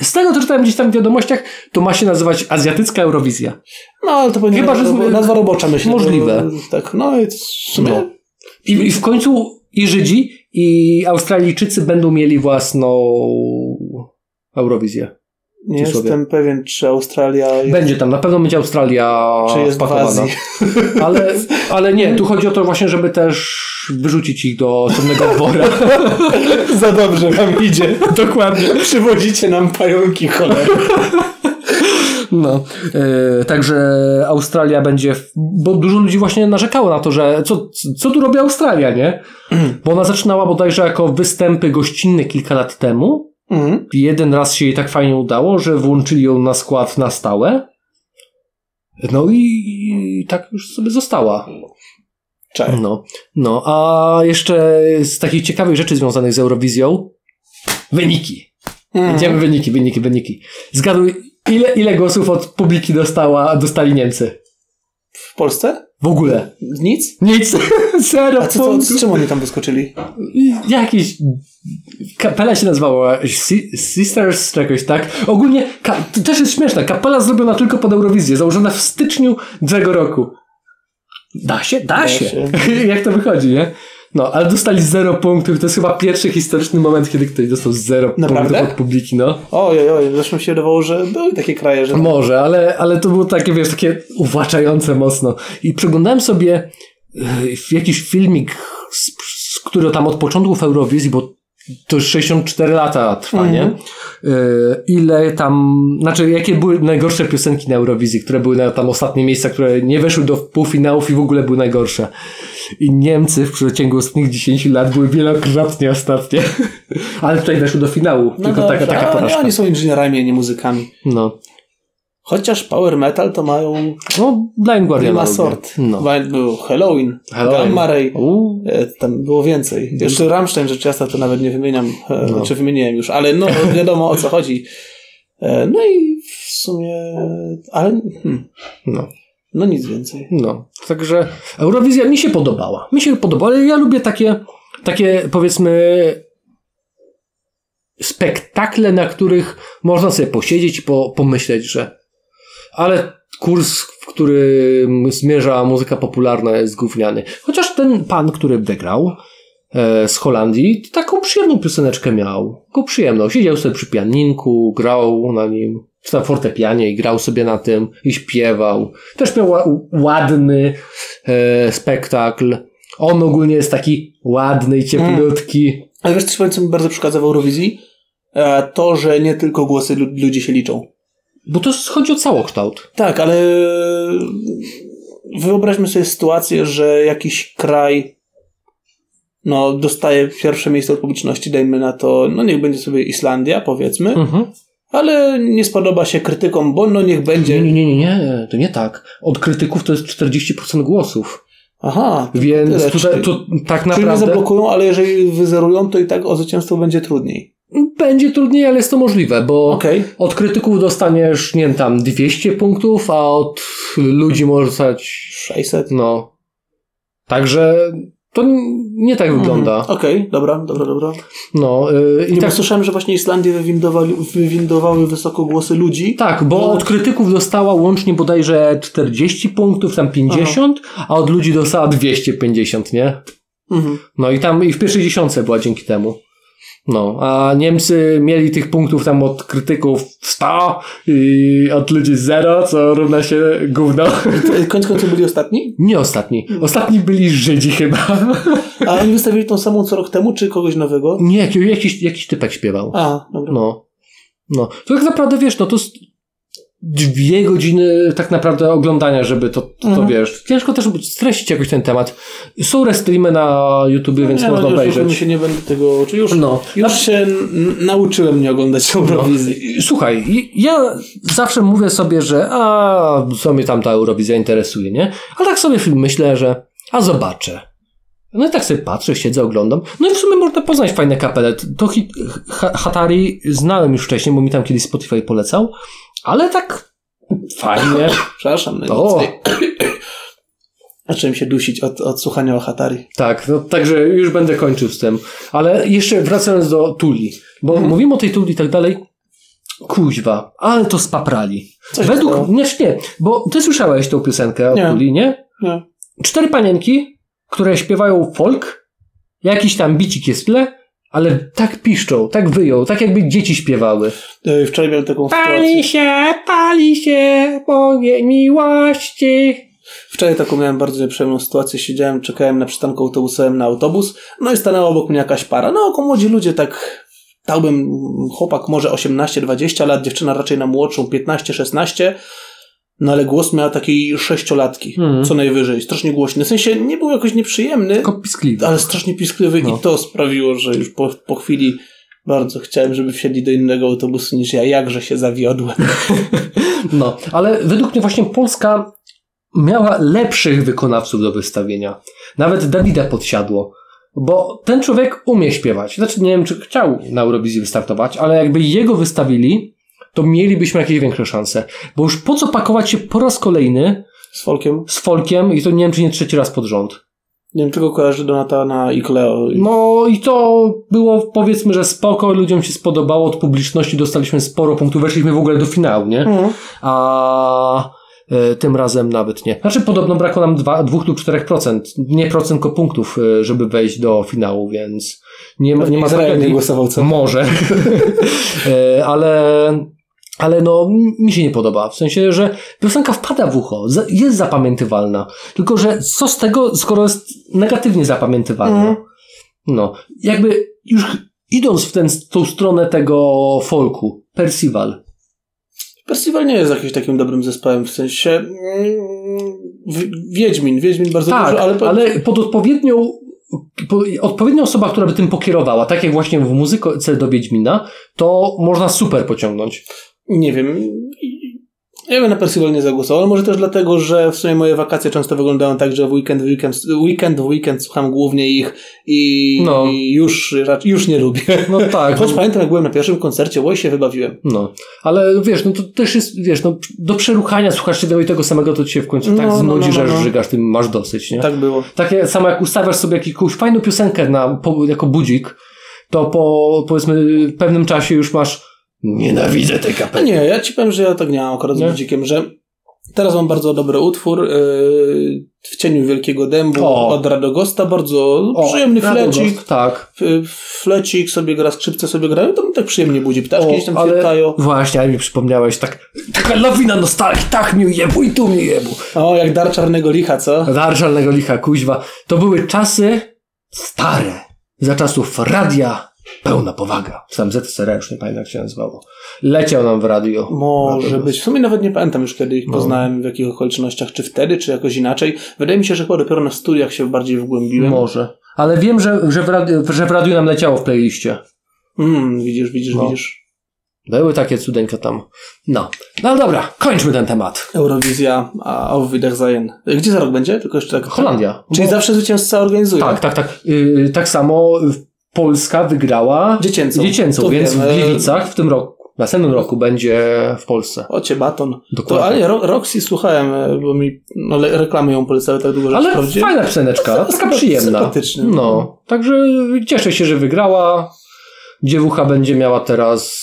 Speaker 2: z tego, co czytałem gdzieś tam w wiadomościach, to ma się nazywać Azjatycka Eurowizja.
Speaker 1: No, ale to będzie
Speaker 2: Chyba, że
Speaker 1: nazwa, robocza, myślę.
Speaker 2: Możliwe.
Speaker 1: Tak, no i w sumie...
Speaker 2: No. I, I w końcu i Żydzi, i Australijczycy będą mieli własną Eurowizję.
Speaker 1: Nie jestem pewien, czy Australia jest,
Speaker 2: Będzie tam, na pewno będzie Australia
Speaker 1: czy jest. Azji.
Speaker 2: Ale, *laughs* ale nie, tu chodzi o to właśnie, żeby też wyrzucić ich do ciemnego *laughs* wora. *laughs*
Speaker 1: Za dobrze wam idzie. Dokładnie. Przywozicie nam pająki, cholera. *laughs*
Speaker 2: No, e, także Australia będzie, w, bo dużo ludzi właśnie narzekało na to, że co, co tu robi Australia, nie? Bo ona zaczynała bodajże jako występy gościnne kilka lat temu.
Speaker 1: Mhm.
Speaker 2: Jeden raz się jej tak fajnie udało, że włączyli ją na skład na stałe. No i, i tak już sobie została. No, no, a jeszcze z takich ciekawych rzeczy związanych z Eurowizją wyniki.
Speaker 1: Mhm.
Speaker 2: Jedziemy wyniki, wyniki, wyniki. Zgaduj, ile, ile głosów od publiki dostała, dostali Niemcy?
Speaker 1: W Polsce?
Speaker 2: W ogóle.
Speaker 1: Nic?
Speaker 2: Nic. *laughs* Zero
Speaker 1: A co,
Speaker 2: punktów.
Speaker 1: z czym oni tam wyskoczyli?
Speaker 2: Jakiś... Kapela się nazywała Si- Sisters czy jakoś tak. Ogólnie, ka- to też jest śmieszne, kapela zrobiona tylko pod Eurowizję, założona w styczniu tego roku. Da się? Da,
Speaker 1: Da
Speaker 2: się.
Speaker 1: się. *laughs*
Speaker 2: Jak to wychodzi, nie? No, ale dostali zero punktów. To jest chyba pierwszy historyczny moment, kiedy ktoś dostał zero
Speaker 1: Naprawdę?
Speaker 2: punktów od publiki, no.
Speaker 1: Oj, oj, oj. Zresztą się wydawało, że były takie kraje, że...
Speaker 2: Może, ale, ale to było takie, wiesz, takie uwłaczające mocno. I przeglądałem sobie y, jakiś filmik, z, z, który tam od początków Eurowizji, bo to już 64 lata trwa, nie?
Speaker 1: Mhm.
Speaker 2: Y, ile tam, znaczy, jakie były najgorsze piosenki na Eurowizji, które były na tam ostatnie miejsca, które nie weszły do półfinałów i w ogóle były najgorsze. I Niemcy w przeciągu ostatnich 10 lat były wielokrotnie ostatnie. *laughs* Ale tutaj weszły do finału. tylko taka,
Speaker 1: dobrze,
Speaker 2: taka
Speaker 1: ale
Speaker 2: porażka.
Speaker 1: oni są inżynierami, a nie muzykami.
Speaker 2: No.
Speaker 1: Chociaż power metal to mają
Speaker 2: No, Blind Guardian. lubię.
Speaker 1: sort.
Speaker 2: No.
Speaker 1: Był Halloween,
Speaker 2: Halloween.
Speaker 1: Gamma Ray.
Speaker 2: Uuu.
Speaker 1: E, Tam było więcej. Jeszcze Rammstein rzecz jasna to nawet nie wymieniam, e,
Speaker 2: No.
Speaker 1: czy wymieniłem już, ale no wiadomo o co chodzi. E, No i w sumie, ale hmm,
Speaker 2: No,
Speaker 1: no nic więcej.
Speaker 2: no. Także Eurowizja mi się podobała. Mi się podobała, ale ja lubię takie, takie powiedzmy spektakle, na których można sobie posiedzieć i po, pomyśleć, że ale kurs, w którym zmierza muzyka popularna jest gówniany. Chociaż ten pan, który wygrał e, z Holandii, taką przyjemną pioseneczkę miał. Taką przyjemną. Siedział sobie przy pianinku, grał na nim, czy na fortepianie i grał sobie na tym i śpiewał. Też miał ła- ładny e, spektakl. On ogólnie jest taki ładny i cieplutki.
Speaker 1: Ale wiesz, coś powiem, co mi bardzo przeszkadza w Eurowizji? E, To, że nie tylko głosy lu- ludzi się liczą.
Speaker 2: Bo to chodzi o całokształt.
Speaker 1: Tak, ale wyobraźmy sobie sytuację, że jakiś kraj no, dostaje pierwsze miejsce od publiczności, dajmy na to, no niech będzie sobie Islandia, powiedzmy,
Speaker 2: Mhm.
Speaker 1: ale nie spodoba się krytykom, bo no niech
Speaker 2: Nie,
Speaker 1: będzie.
Speaker 2: nie, nie, nie, nie, to nie tak. Od krytyków to jest 40% głosów.
Speaker 1: Aha,
Speaker 2: Więc
Speaker 1: tyle,
Speaker 2: tutaj, to tak
Speaker 1: czyli nie
Speaker 2: naprawdę
Speaker 1: zablokują, ale jeżeli wyzerują, to i tak o zwycięstwo będzie trudniej.
Speaker 2: Będzie trudniej, ale jest to możliwe, bo
Speaker 1: Okej.
Speaker 2: od krytyków dostaniesz, nie wiem, tam 200 punktów, a od ludzi możesz dostać,
Speaker 1: 600.
Speaker 2: no. Także to nie tak wygląda.
Speaker 1: Mhm. Okej, dobra, dobra, dobra.
Speaker 2: No, yy, i tak,
Speaker 1: słyszałem, że właśnie Islandię wywindowały wysoko głosy ludzi.
Speaker 2: tak, bo
Speaker 1: No.
Speaker 2: od krytyków dostała łącznie bodajże 40 punktów, tam 50, a od ludzi dostała 250, nie?
Speaker 1: Mhm.
Speaker 2: No i tam i w pierwszej dziesiątce była dzięki temu. No, a Niemcy mieli tych punktów tam od krytyków 100 i od ludzi 0, co równa się gówno.
Speaker 1: Koniec końców byli ostatni?
Speaker 2: Nie ostatni. Ostatni byli Żydzi chyba.
Speaker 1: A oni wystawili tą samą co rok temu, czy kogoś nowego?
Speaker 2: Nie, jakiś, jakiś, typek śpiewał.
Speaker 1: A, dobra.
Speaker 2: No. No. To tak naprawdę wiesz, no to dwie godziny tak naprawdę oglądania, żeby to, to,
Speaker 1: Mhm.
Speaker 2: wiesz. Ciężko też streścić jakoś ten temat. Są restreamy na YouTubie, więc
Speaker 1: nie,
Speaker 2: można
Speaker 1: no,
Speaker 2: obejrzeć.
Speaker 1: już się nie będę tego, czy już,
Speaker 2: No.
Speaker 1: już się n- nauczyłem nie oglądać Eurowizji.
Speaker 2: Słuchaj, i- ja zawsze mówię sobie, że a, co mnie tam ta Eurowizja interesuje, nie? Ale tak sobie myślę, że a zobaczę. No i tak sobie patrzę, siedzę, oglądam. No i w sumie można poznać fajne kapele. To Hatari znałem już wcześniej, bo mi tam kiedyś Spotify polecał, ale tak fajnie. *laughs*
Speaker 1: Przepraszam, najmocniej. *clears throat* Zacząłem się dusić od, od słuchania o Hatari.
Speaker 2: Tak, no także już będę kończył z tym. Ale jeszcze wracając do Tuli, bo
Speaker 1: Mhm.
Speaker 2: mówimy o tej Tuli i tak dalej. Kuźwa, ale to spaprali.
Speaker 1: Co się
Speaker 2: Według,
Speaker 1: stało?
Speaker 2: nie, nie, bo ty słyszałeś tą piosenkę o
Speaker 1: Nie.
Speaker 2: Tuli, nie?
Speaker 1: Nie.
Speaker 2: Cztery panienki, które śpiewają folk, jakiś tam bicik jest w tle, ale tak piszczą, tak wyją, tak jakby dzieci śpiewały.
Speaker 1: E, Wczoraj miałem taką
Speaker 2: Pali
Speaker 1: sytuację.
Speaker 2: się, pali się, powie miłości.
Speaker 1: Wczoraj taką miałem bardzo nieprzyjemną sytuację. Siedziałem, czekałem na przystanku autobusowym na autobus, no i stanęła obok mnie jakaś para. No, oko młodzi ludzie, tak dałbym chłopak może 18-20 lat, dziewczyna raczej na młodszą 15-16. No ale głos miała takiej sześciolatki,
Speaker 2: Mhm.
Speaker 1: co najwyżej, strasznie głośny. W sensie nie był jakoś nieprzyjemny,
Speaker 2: Tylko piskliwe.
Speaker 1: ale strasznie piskliwy
Speaker 2: No.
Speaker 1: i to sprawiło, że już po, po chwili bardzo chciałem, żeby wsiedli do innego autobusu niż ja. Jakże się zawiodłem. *laughs*
Speaker 2: No, ale według mnie właśnie Polska miała lepszych wykonawców do wystawienia. Nawet Dawida podsiadło. Bo ten człowiek umie śpiewać. Znaczy, nie wiem, czy chciał na Eurowizji wystartować, ale jakby jego wystawili, to mielibyśmy jakieś większe szanse. Bo już po co pakować się po raz kolejny
Speaker 1: Z folkiem.
Speaker 2: z folkiem i to nie wiem, czy nie trzeci raz pod rząd.
Speaker 1: Nie wiem, czego kojarzy Donatana i Cleo.
Speaker 2: No i to było powiedzmy, że spoko, ludziom się spodobało, od publiczności dostaliśmy sporo punktów, weszliśmy w ogóle do finału, nie?
Speaker 1: Mhm.
Speaker 2: a e, tym razem nawet nie. Znaczy podobno brakło nam 2 lub 4%, nie procent, tylko punktów, e, żeby wejść do finału, więc nie, ma- nie ma
Speaker 1: Izrael nie głosował, co?
Speaker 2: Może. *laughs* E, ale ale no, mi się nie podoba. W sensie, że piosenka wpada w ucho, jest zapamiętywalna. Tylko, że co z tego, skoro jest negatywnie zapamiętywalna?
Speaker 1: Mhm.
Speaker 2: No, jakby już idąc w ten, tą stronę tego folku, Percival,
Speaker 1: Percival nie jest jakimś takim dobrym zespołem, w sensie mm, Wiedźmin, Wiedźmin bardzo
Speaker 2: tak,
Speaker 1: dużo, ale,
Speaker 2: ale, pod odpowiednią po, odpowiednia osoba, która by tym pokierowała, tak jak właśnie w muzyce do Wiedźmina, to można super pociągnąć.
Speaker 1: Nie wiem. Ja bym na Percival nie zagłosował, ale może też dlatego, że w sumie moje wakacje często wyglądają tak, że w weekend, w weekend, weekend, w weekend słucham głównie ich i,
Speaker 2: No.
Speaker 1: i już, raczej- już nie lubię.
Speaker 2: No tak.
Speaker 1: Choć pamiętam, jak byłem na pierwszym koncercie, oj się wybawiłem.
Speaker 2: No, ale wiesz, no to też jest, wiesz, no do przeruchania słuchasz jednego i tego samego, to ci się w końcu tak
Speaker 1: No, no,
Speaker 2: znudzi,
Speaker 1: no,
Speaker 2: że
Speaker 1: no, no.
Speaker 2: żygasz, tym masz dosyć, nie?
Speaker 1: Tak było.
Speaker 2: Takie samo jak ustawiasz sobie jakąś fajną piosenkę na, jako budzik, to po powiedzmy pewnym czasie już masz nienawidzę tej
Speaker 1: No
Speaker 2: kapeli.
Speaker 1: nie, ja ci powiem, że ja tak nie mam akurat z
Speaker 2: Nie?
Speaker 1: Budzikiem, że teraz mam bardzo dobry utwór yy, w cieniu Wielkiego Dębu
Speaker 2: O.
Speaker 1: od Radogosta, bardzo
Speaker 2: O,
Speaker 1: przyjemny
Speaker 2: Radogost,
Speaker 1: flecik.
Speaker 2: Tak.
Speaker 1: F- Flecik sobie gra, skrzypce sobie grają, to mi tak przyjemnie budzi. Ptaszki gdzieś tam
Speaker 2: ale właśnie, ale mi przypomniałeś, tak, taka lawina nostalgii, tak mi jebu i tu mi jebu.
Speaker 1: O, jak dar czarnego licha, co?
Speaker 2: Dar żalnego licha, kuźwa. To były czasy stare, za czasów radia Pełna powaga. Sam ZSR, już nie pamiętam jak się nazywało. Leciał nam w radio.
Speaker 1: Może
Speaker 2: Radio.
Speaker 1: być. W sumie nawet nie pamiętam już, kiedy ich
Speaker 2: No.
Speaker 1: poznałem, w jakich okolicznościach, czy wtedy, czy jakoś inaczej. Wydaje mi się, że chyba dopiero na studiach się bardziej wgłębiłem.
Speaker 2: Może. Ale wiem, że, że, w radiu, że w radiu nam leciało w playliście.
Speaker 1: Mm, widzisz, widzisz,
Speaker 2: No.
Speaker 1: widzisz.
Speaker 2: Były takie cudeńka tam. No. No dobra, kończmy ten temat.
Speaker 1: Eurowizja, a auf Wiedersehen. Gdzie za rok będzie? Tylko jeszcze tak.
Speaker 2: Holandia.
Speaker 1: Czyli
Speaker 2: Bo-
Speaker 1: zawsze zwycięzca organizuje.
Speaker 2: Tak, tak, tak. Yy, tak samo Polska wygrała
Speaker 1: Dziecięcą.
Speaker 2: dziecięcą
Speaker 1: To
Speaker 2: więc w Gliwicach w tym roku, w następnym roku będzie w Polsce.
Speaker 1: Ocie baton.
Speaker 2: Dokładnie.
Speaker 1: To, ale Ro- Roxy słuchałem, e, bo mi no, reklamy ją polecały tak długo, że
Speaker 2: Ale
Speaker 1: sprawdziłem.
Speaker 2: fajna pioseneczka, taka przyjemna. No, także cieszę się, że wygrała. Dziewucha będzie miała teraz,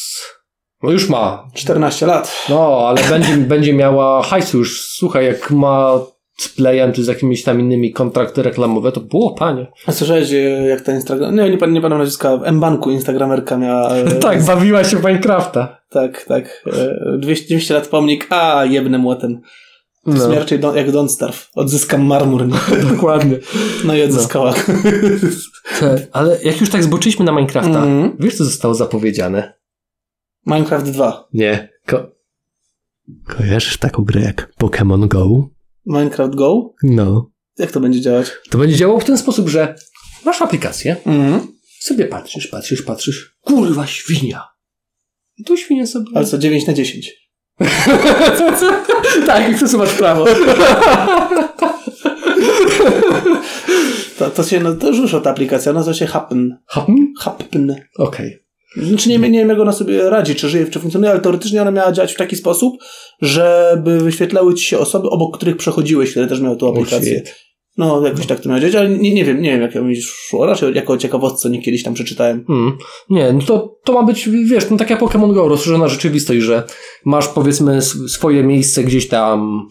Speaker 2: no już ma,
Speaker 1: 14 lat.
Speaker 2: no, ale będzie, będzie miała hajsu już. Słuchaj, jak ma z Playem czy z jakimiś tam innymi kontrakty reklamowe, to było panie.
Speaker 1: A słyszałeś, e, jak ta Instagram... Nie, nie, pan- nie pamiętam nazwiska. W M-Banku Instagramerka miała... e, *laughs*
Speaker 2: Tak, bawiła się w Minecrafta.
Speaker 1: Tak, tak. E, 200, 200 lat pomnik, a jebnę młotem.
Speaker 2: No,
Speaker 1: Śmierci do, jak Don't Starve. Odzyskam marmur. Nie? *laughs*
Speaker 2: dokładnie. *laughs*
Speaker 1: No i odzyskała.
Speaker 2: Ale jak już tak zboczyliśmy na Minecrafta,
Speaker 1: Mhm.
Speaker 2: wiesz co zostało zapowiedziane?
Speaker 1: Minecraft 2.
Speaker 2: Nie. Ko- Kojarzysz taką grę jak Pokémon Go?
Speaker 1: Minecraft Go?
Speaker 2: No.
Speaker 1: Jak to będzie działać?
Speaker 2: To będzie działało w ten sposób, że masz aplikację,
Speaker 1: Mhm.
Speaker 2: sobie patrzysz, patrzysz, patrzysz. Kurwa, świnia. I tu świnia sobie...
Speaker 1: Ale co, 9 na 10. *laughs*
Speaker 2: tak, i przesuwasz prawo. *laughs*
Speaker 1: To, to się, no, to już ta aplikacja, nazywa się Happen.
Speaker 2: Happen?
Speaker 1: Happen.
Speaker 2: Okej.
Speaker 1: Znaczy nie, nie wiem, jak ona sobie radzi, czy żyje, czy funkcjonuje, ale teoretycznie ona miała działać w taki sposób, żeby wyświetlały ci się osoby, obok których przechodziłeś, które też miały tą aplikację. No, jakoś tak to miało działać, ale nie, nie wiem, nie wiem, jak mi szło. Raczej jako ciekawostce nie kiedyś tam przeczytałem.
Speaker 2: Hmm. Nie, no to, to ma być, wiesz, no tak jak Pokémon Go, rozszerzona rzeczywistość, że masz powiedzmy sw- swoje miejsce gdzieś tam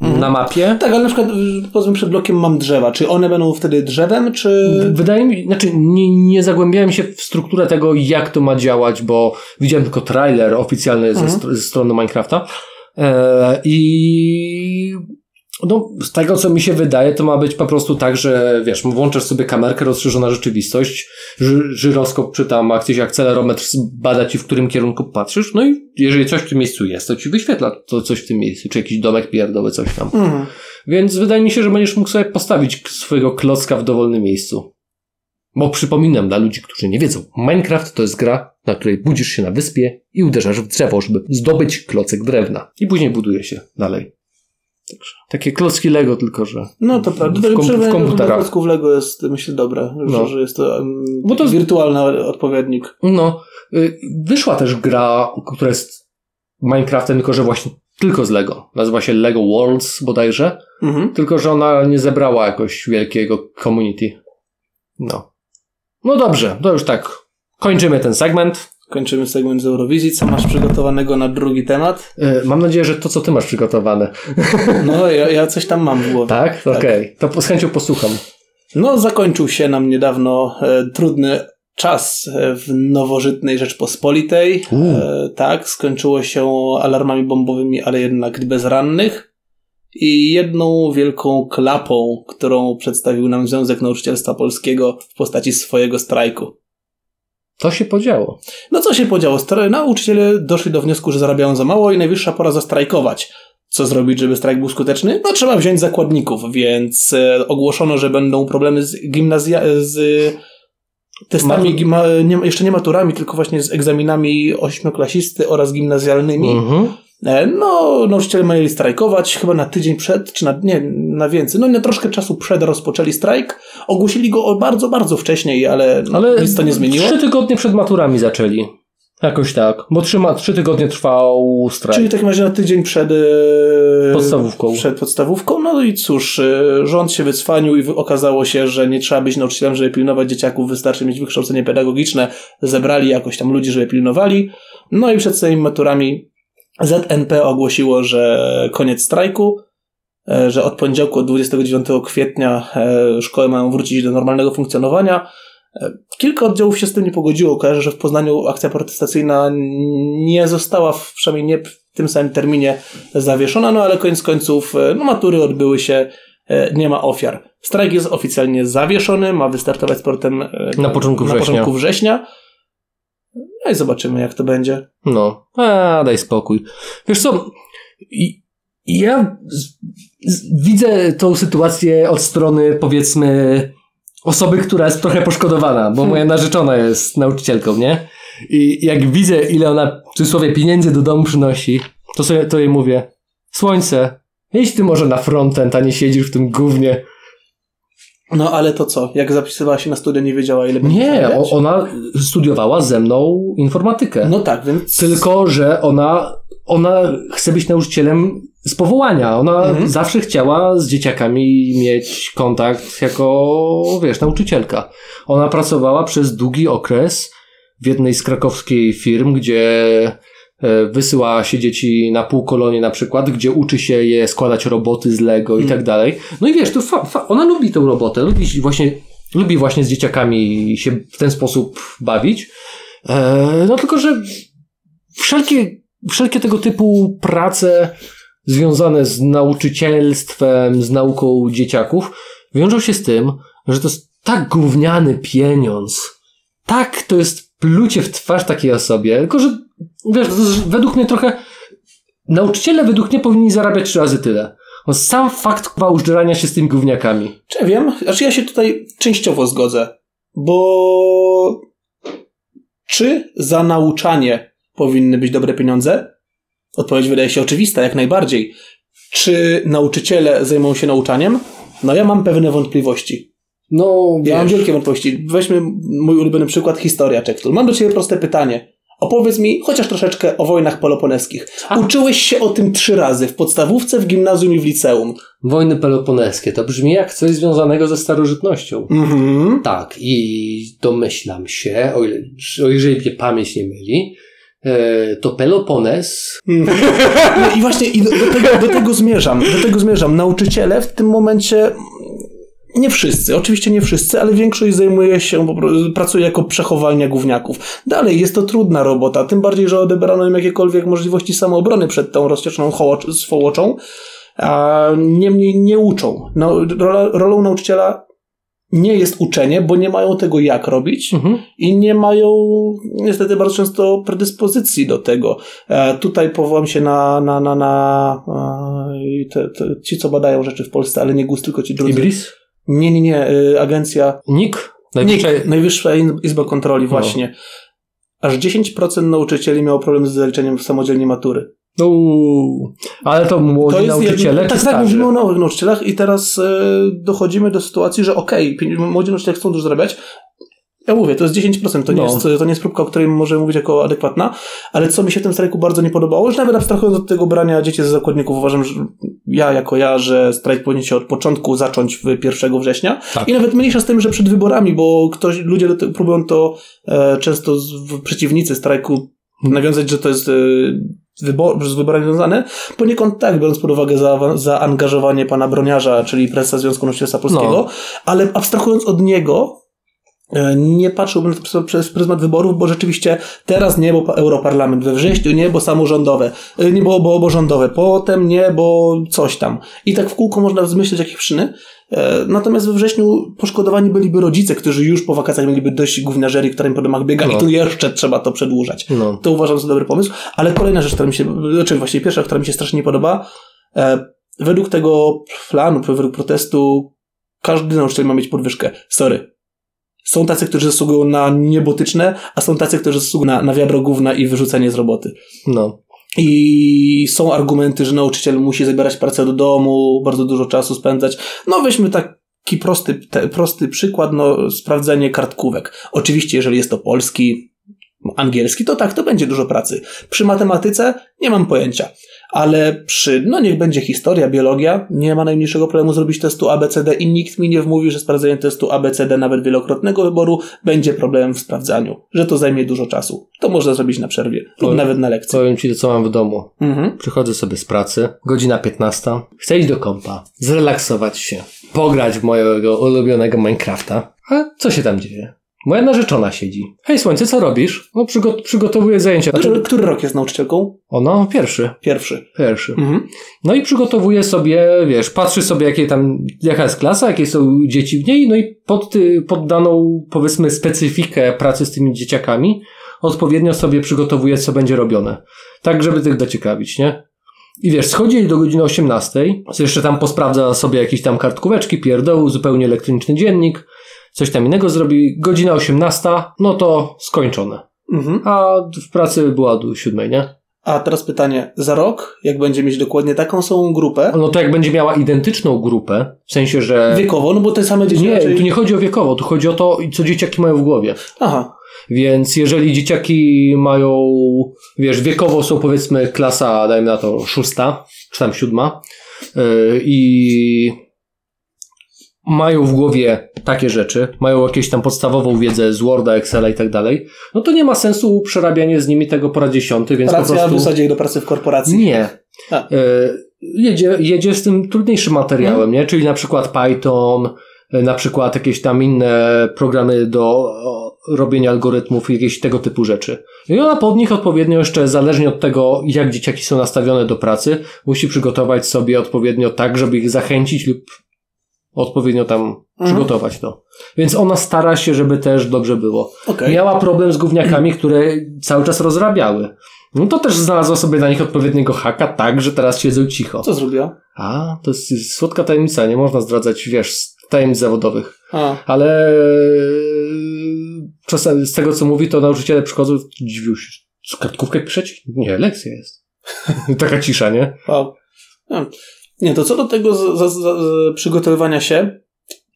Speaker 1: Mhm.
Speaker 2: na mapie.
Speaker 1: Tak, ale na przykład, powiedzmy, przed blokiem mam drzewa. Czy one będą wtedy drzewem, czy...
Speaker 2: Wydaje mi znaczy nie, nie zagłębiałem się w strukturę tego, jak to ma działać, bo widziałem tylko trailer oficjalny ze,
Speaker 1: Mhm.
Speaker 2: str- ze strony Minecrafta. E, I no, z tego, co mi się wydaje, to ma być po prostu tak, że wiesz, włączasz sobie kamerkę, rozszerzona rzeczywistość, ży, żyroskop czy tam jakiś akcelerometr bada ci, w którym kierunku patrzysz, no i jeżeli coś w tym miejscu jest, to ci wyświetla to coś w tym miejscu, czy jakiś domek pierdowy, coś tam.
Speaker 1: Mhm.
Speaker 2: Więc wydaje mi się, że będziesz mógł sobie postawić swojego klocka w dowolnym miejscu. Bo przypominam dla ludzi, którzy nie wiedzą, Minecraft to jest gra, na której budzisz się na wyspie i uderzasz w drzewo, żeby zdobyć klocek drewna. I później buduje się dalej. Także takie klocki Lego, tylko że.
Speaker 1: No to prawda.
Speaker 2: W kom- w komputerach.
Speaker 1: klocków Lego jest, myślę, dobre,
Speaker 2: No.
Speaker 1: że, że jest to, um,
Speaker 2: Bo to jest-
Speaker 1: wirtualny odpowiednik.
Speaker 2: No, y, wyszła też gra, która jest Minecraftem, tylko że właśnie tylko z Lego. Nazywa się Lego Worlds bodajże.
Speaker 1: Mhm.
Speaker 2: Tylko, że ona nie zebrała jakoś wielkiego community. No. No dobrze, to już tak. Kończymy ten segment.
Speaker 1: Kończymy segment z Eurowizji. Co masz przygotowanego na drugi temat?
Speaker 2: Y, Mam nadzieję, że to, co ty masz przygotowane.
Speaker 1: No, ja, ja coś tam mam w głowie.
Speaker 2: Tak? Okej. To po- z chęcią posłucham.
Speaker 1: No, zakończył się nam niedawno e, trudny czas e, w nowożytnej Rzeczpospolitej. E, tak, skończyło się alarmami bombowymi, ale jednak bez rannych. I jedną wielką klapą, którą przedstawił nam Związek Nauczycielstwa Polskiego w postaci swojego strajku.
Speaker 2: Co się podziało?
Speaker 1: No co się podziało? Nauczyciele doszli do wniosku, że zarabiają za mało i najwyższa pora zastrajkować. Co zrobić, żeby strajk był skuteczny? No trzeba wziąć zakładników, więc e, ogłoszono, że będą problemy z gimnazja... z testami, nie, jeszcze nie maturami, tylko właśnie z egzaminami ośmioklasisty oraz gimnazjalnymi.
Speaker 2: Mhm.
Speaker 1: E, No, nauczyciele mieli strajkować chyba na tydzień przed, czy na, nie, na więcej. No, na troszkę czasu przed rozpoczęli strajk. Ogłosili go bardzo, bardzo wcześniej, ale,
Speaker 2: Ale
Speaker 1: nic to nie zmieniło.
Speaker 2: Trzy tygodnie przed maturami zaczęli. Jakoś tak. Bo trzy, trzy tygodnie trwał strajk.
Speaker 1: Czyli w takim razie na tydzień przed e,
Speaker 2: Podstawówką.
Speaker 1: Przed podstawówką. No i cóż, e, rząd się wycwanił i okazało się, że nie trzeba być nauczycielem, żeby pilnować dzieciaków, wystarczy mieć wykształcenie pedagogiczne. Zebrali jakoś tam ludzi, żeby pilnowali. No i przed swoimi maturami ZNP ogłosiło, że koniec strajku, e, że od poniedziałku, od 29 kwietnia e, szkoły mają wrócić do normalnego funkcjonowania. E, Kilka oddziałów się z tym nie pogodziło. Kojarzę, że w Poznaniu akcja protestacyjna nie została, w, przynajmniej nie w tym samym terminie zawieszona, no ale koniec końców no, matury odbyły się, nie ma ofiar. Strajk jest oficjalnie zawieszony, ma wystartować sportem
Speaker 2: Na początku
Speaker 1: na
Speaker 2: września.
Speaker 1: początku września. No i zobaczymy, jak to będzie.
Speaker 2: No, a daj spokój. Wiesz co, ja widzę tą sytuację od strony, powiedzmy, osoby, która jest trochę poszkodowana, bo moja narzeczona jest nauczycielką, nie? I jak widzę, ile ona w cudzysłowie pieniędzy do domu przynosi, to sobie to jej mówię, słońce, idź ty może na frontend, a nie siedzisz w tym gównie.
Speaker 1: No ale to co? Jak zapisywała się na studia, nie wiedziała, ile będzie
Speaker 2: Nie, o, ona studiowała ze mną informatykę.
Speaker 1: No tak, więc...
Speaker 2: Tylko, że ona, ona chce być nauczycielem z powołania. Ona
Speaker 1: Mhm.
Speaker 2: zawsze chciała z dzieciakami mieć kontakt jako, wiesz, nauczycielka. Ona pracowała przez długi okres w jednej z krakowskiej firm, gdzie wysyła się dzieci na półkolonie na przykład, gdzie uczy się je składać roboty z Lego i tak dalej. No i wiesz, to fa- fa- ona lubi tę robotę, lubi właśnie, lubi właśnie z dzieciakami się w ten sposób bawić. E, no tylko, że wszelkie, wszelkie tego typu prace związane z nauczycielstwem, z nauką dzieciaków wiążą się z tym, że to jest tak gówniany pieniądz. Tak, to jest plucie w twarz takiej osobie. Tylko, że wiesz, według mnie trochę nauczyciele według mnie powinni zarabiać trzy razy tyle. No, sam fakt chyba użerania się z tymi gówniakami.
Speaker 1: Czy wiem? Znaczy ja się tutaj częściowo zgodzę, bo czy za nauczanie powinny być dobre pieniądze? Odpowiedź wydaje się oczywista, jak najbardziej. Czy nauczyciele zajmą się nauczaniem? No ja mam pewne wątpliwości.
Speaker 2: No,
Speaker 1: Ja mam wielkie wątpliwości. Weźmy mój ulubiony przykład, historia Czechtul. Mam do Ciebie proste pytanie. Opowiedz mi chociaż troszeczkę o wojnach peloponeskich.
Speaker 2: A.
Speaker 1: Uczyłeś się o tym trzy razy, w podstawówce, w gimnazjum i w liceum.
Speaker 2: Wojny peloponeskie to brzmi jak coś związanego ze starożytnością.
Speaker 1: Mhm.
Speaker 2: Tak, i domyślam się, o ile, o jeżeli mnie pamięć nie myli, e, to Pelopones. *laughs*
Speaker 1: No i właśnie i do, do, tego, do tego zmierzam. Do tego zmierzam. Nauczyciele w tym momencie. Nie wszyscy, oczywiście nie wszyscy, ale większość zajmuje się, pracuje jako przechowalnia gówniaków. Dalej, jest to trudna robota, tym bardziej, że odebrano im jakiekolwiek możliwości samoobrony przed tą rozcieczną swołoczą, a niemniej nie uczą. No, rola, rolą nauczyciela nie jest uczenie, bo nie mają tego jak robić
Speaker 2: Mhm.
Speaker 1: i nie mają niestety bardzo często predyspozycji do tego. E, tutaj powołam się na, na, na, na e, te, te, ci, co badają rzeczy w Polsce, ale nie GUS, tylko ci drudzy.
Speaker 2: Ibris?
Speaker 1: Nie, nie, nie, y, agencja
Speaker 2: Nik?
Speaker 1: NIK,
Speaker 2: Najwyższa...
Speaker 1: Najwyższa Izba Kontroli, właśnie. Aż 10% nauczycieli miało problem z zaliczeniem samodzielnie matury.
Speaker 2: Uuu, ale to młodzi nauczyciele
Speaker 1: tak,
Speaker 2: czy
Speaker 1: tak,
Speaker 2: starzy?
Speaker 1: mówimy o nowych nauczycielach i teraz e, dochodzimy do sytuacji, że okej, okay, młodzi nauczyciele chcą dużo zarabiać. Ja mówię, to jest 10%, to nie,
Speaker 2: No.
Speaker 1: jest, to nie jest próbka, o której możemy mówić jako adekwatna, ale co mi się w tym strajku bardzo nie podobało, że nawet abstrahując od tego brania dzieci ze zakładników, uważam, że ja jako ja, że strajk powinien się od początku zacząć w 1 września
Speaker 2: Tak.
Speaker 1: i nawet mniejsza z tym, że przed wyborami, bo ktoś, ludzie próbują to e, często przeciwnicy strajku nawiązać, że to jest e, wybor, z wyborami związane. Poniekąd tak, biorąc pod uwagę za, zaangażowanie pana Broniarza, czyli prezesa Związku Nauczycielstwa Polskiego,
Speaker 2: No.
Speaker 1: ale abstrahując od niego, nie patrzyłbym to przez- pryzmat wyborów, bo rzeczywiście teraz nie, bo pa- Europarlament we wrześniu, nie, bo samorządowe, e, nie, bo, bo, bo rządowe, potem nie, bo coś tam. I tak w kółko można zmyśleć jakieś przyny. E, Natomiast we wrześniu poszkodowani byliby rodzice, którzy już po wakacjach mieliby dość gówniażerii, która im po domach biega
Speaker 2: No.
Speaker 1: i tu jeszcze trzeba to przedłużać.
Speaker 2: No.
Speaker 1: To uważam za dobry pomysł. Ale kolejna rzecz, która mi się, znaczy właściwie pierwsza, która mi się strasznie nie podoba, e, według tego planu, według protestu, każdy nauczyciel ma mieć podwyżkę. Sorry. Są tacy, którzy zasługują na niebotyczne, a są tacy, którzy zasługują na, na wiadro gówna i wyrzucenie z roboty.
Speaker 2: No.
Speaker 1: I są argumenty, że nauczyciel musi zabierać pracę do domu, bardzo dużo czasu spędzać. No weźmy taki prosty, te, prosty przykład, no sprawdzenie kartkówek. Oczywiście, jeżeli jest to polski, angielski, to tak, to będzie dużo pracy. Przy matematyce nie mam pojęcia. Ale przy, no niech będzie historia, biologia, nie ma najmniejszego problemu zrobić testu ABCD i nikt mi nie wmówi, że sprawdzenie testu ABCD, nawet wielokrotnego wyboru, będzie problemem w sprawdzaniu, że to zajmie dużo czasu. To można zrobić na przerwie lub nawet na lekcji.
Speaker 2: Powiem ci, co mam w domu.
Speaker 1: Mhm.
Speaker 2: Przychodzę sobie z pracy, godzina 15. Chcę iść do kompa, zrelaksować się, pograć w mojego ulubionego Minecrafta. A co się tam dzieje? Moja narzeczona siedzi. Hej słońce, co robisz? No przygo- przygotowuję zajęcia.
Speaker 1: Który, który rok jest nauczycielką?
Speaker 2: Ono, pierwszy.
Speaker 1: Pierwszy.
Speaker 2: Pierwszy.
Speaker 1: Mhm.
Speaker 2: No i przygotowuje sobie, wiesz, patrzy sobie, jakie tam, jaka jest klasa, jakie są dzieci w niej, no i pod, pod daną, powiedzmy, specyfikę pracy z tymi dzieciakami odpowiednio sobie przygotowuje, co będzie robione. Tak, żeby tych dociekawić, nie? I wiesz, schodzi do godziny 18, co jeszcze tam posprawdza sobie jakieś tam kartkóweczki, pierdoł, zupełnie elektroniczny dziennik, coś tam innego zrobi. Godzina 18, no to skończone.
Speaker 1: Mhm.
Speaker 2: A w pracy była do 7, nie?
Speaker 1: A teraz pytanie, za rok, jak będzie mieć dokładnie taką samą grupę,
Speaker 2: No to jak będzie miała identyczną grupę, w sensie, że...
Speaker 1: wiekowo, no bo te same dzieci
Speaker 2: Nie,
Speaker 1: raczej...
Speaker 2: tu nie chodzi o wiekowo, tu chodzi o to, co dzieciaki mają w głowie.
Speaker 1: Aha,
Speaker 2: Więc jeżeli dzieciaki mają, wiesz, wiekowo są powiedzmy klasa, dajmy na to szósta, czy tam siódma yy, i mają w głowie takie rzeczy, mają jakieś tam podstawową wiedzę z Worda, Excela i tak dalej, no to nie ma sensu przerabianie z nimi tego po raz dziesiąty, więc po
Speaker 1: praca
Speaker 2: prostu...
Speaker 1: wysadzi ich do pracy w korporacji.
Speaker 2: Nie.
Speaker 1: A.
Speaker 2: E, jedzie, jedzie z tym trudniejszym materiałem, nie? Czyli na przykład Python, e, na przykład jakieś tam inne programy do robienia algorytmów, jakieś tego typu rzeczy. I ona pod nich odpowiednio jeszcze, zależnie od tego, jak dzieciaki są nastawione do pracy, musi przygotować sobie odpowiednio tak, żeby ich zachęcić lub odpowiednio tam
Speaker 1: Mhm.
Speaker 2: przygotować to. Więc ona stara się, żeby też dobrze było.
Speaker 1: Okej.
Speaker 2: Miała problem z gówniakami, które cały czas rozrabiały. No to też znalazła sobie na nich odpowiedniego haka, tak, że teraz siedzą cicho.
Speaker 1: Co zrobiła?
Speaker 2: A, to jest słodka tajemnica, nie można zdradzać, wiesz, tajemnic zawodowych.
Speaker 1: A,
Speaker 2: Ale czasem z tego, co mówi, to nauczyciele przychodzą, dziwią się. Kartkówkę piszecie? Nie, lekcja jest. *laughs* Taka cisza, nie?
Speaker 1: wow. Nie, to co do tego z, z, z, przygotowywania się,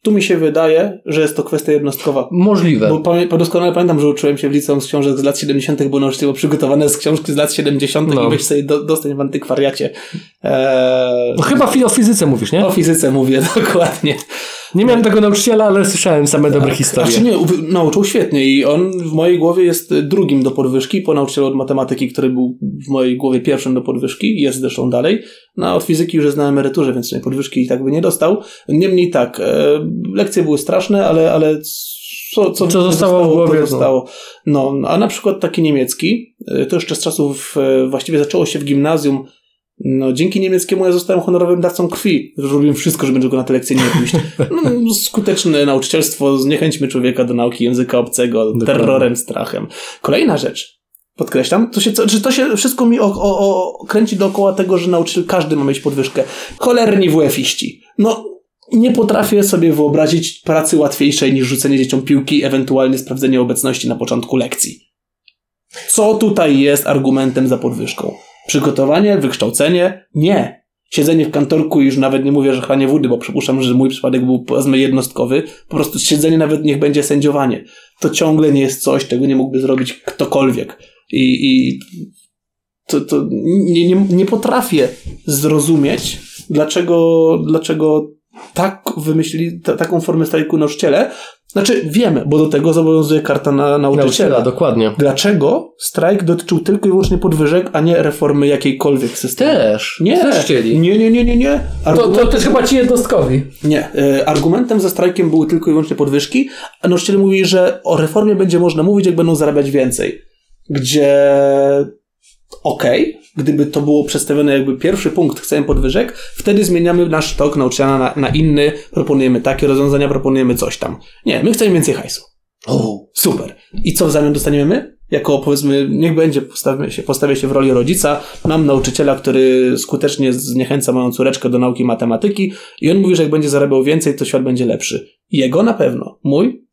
Speaker 1: tu mi się wydaje, że jest to kwestia jednostkowa.
Speaker 2: Możliwe.
Speaker 1: Bo pamię- doskonale pamiętam, że uczyłem się w liceum z książek z lat 70., bo nauczyciel był przygotowany z książki z lat 70.
Speaker 2: No.
Speaker 1: i weź sobie do, dostań w antykwariacie. Eee,
Speaker 2: No chyba fi- o fizyce mówisz, nie?
Speaker 1: o fizyce mówię *laughs* dokładnie.
Speaker 2: Nie miałem tego nauczyciela, ale słyszałem same dobre historie.
Speaker 1: Znaczy nie, nauczył świetnie i on w mojej głowie jest drugim do podwyżki, po nauczycielu od matematyki, który był w mojej głowie pierwszym do podwyżki, jest zresztą dalej. No a od fizyki już jest na emeryturze, więc podwyżki i tak by nie dostał. Niemniej tak, e, lekcje były straszne, ale, ale co, co,
Speaker 2: Co zostało w głowie,
Speaker 1: to zostało. No, a na przykład taki niemiecki, e, to jeszcze z czasów, e, właściwie zaczęło się w gimnazjum, no, dzięki niemieckiemu ja zostałem honorowym dawcą krwi. Robiłem wszystko, żeby tylko na te lekcje nie pójść. No, *laughs* skuteczne nauczycielstwo, zniechęćmy człowieka do nauki języka obcego,
Speaker 2: Dokładnie.
Speaker 1: terrorem, strachem. Kolejna rzecz. Podkreślam, to się, że to się wszystko mi o, o, o, kręci dookoła tego, że nauczyciel każdy ma mieć podwyżkę. Cholerni WF-iści. No, nie potrafię sobie wyobrazić pracy łatwiejszej niż rzucenie dzieciom piłki, ewentualnie sprawdzenie obecności na początku lekcji. Co tutaj jest argumentem za podwyżką? Przygotowanie, wykształcenie? Nie. Siedzenie w kantorku już nawet nie mówię, że chranie wody, bo przypuszczam, że mój przypadek był powiedzmy jednostkowy. Po prostu siedzenie nawet niech będzie sędziowanie. To ciągle nie jest coś, czego nie mógłby zrobić ktokolwiek. I, i to, to nie, nie, nie potrafię zrozumieć, dlaczego, dlaczego tak wymyślili ta, taką formę strajku nauczyciele. Znaczy, wiemy, bo do tego zobowiązuje karta na nauczyciela.
Speaker 2: Nauczyciela, dokładnie.
Speaker 1: Dlaczego strajk dotyczył tylko i wyłącznie podwyżek, a nie reformy jakiejkolwiek systemu?
Speaker 2: Też.
Speaker 1: Nie,
Speaker 2: Też chcieli.
Speaker 1: nie, nie, nie, nie, nie.
Speaker 2: To, to też chyba ci jednostkowi.
Speaker 1: Nie. E, Argumentem za strajkiem były tylko i wyłącznie podwyżki, a nauczyciele mówili, że o reformie będzie można mówić, jak będą zarabiać więcej. Gdzie okej, gdyby to było przedstawione jakby pierwszy punkt, chcemy podwyżek, wtedy zmieniamy nasz tok nauczyciela na, na inny, proponujemy takie rozwiązania, proponujemy coś tam. Nie, my chcemy więcej hajsu. O, super. I co w zamian dostaniemy my? Jako powiedzmy, niech będzie, postawmy się, postawię się w roli rodzica, mam nauczyciela, który skutecznie zniechęca moją córeczkę do nauki matematyki i on mówi, że jak będzie zarabiał więcej, to świat będzie lepszy. Jego na pewno. Mój?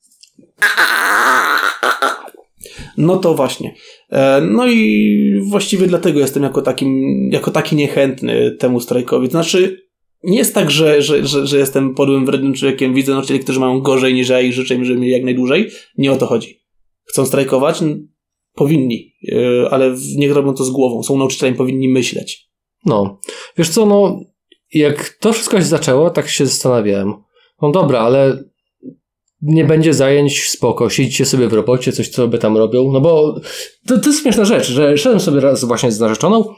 Speaker 1: No to właśnie. E, No i właściwie dlatego jestem jako, takim, jako taki niechętny temu strajkowi. To znaczy, nie jest tak, że, że, że, że jestem podłym, wrednym człowiekiem. Widzę nauczycieli, którzy mają gorzej niż ja i życzę im, żeby mieli jak najdłużej. Nie o to chodzi. Chcą strajkować? Powinni, e, ale niech robią to z głową. Są nauczycielami, powinni myśleć.
Speaker 2: No. Wiesz co, no, jak to wszystko się zaczęło, tak się zastanawiałem. No dobra, ale nie będzie zajęć, spoko, siedzicie sobie w robocie, coś co by tam robią, no bo to, to jest śmieszna rzecz, że szedłem sobie raz właśnie z narzeczoną,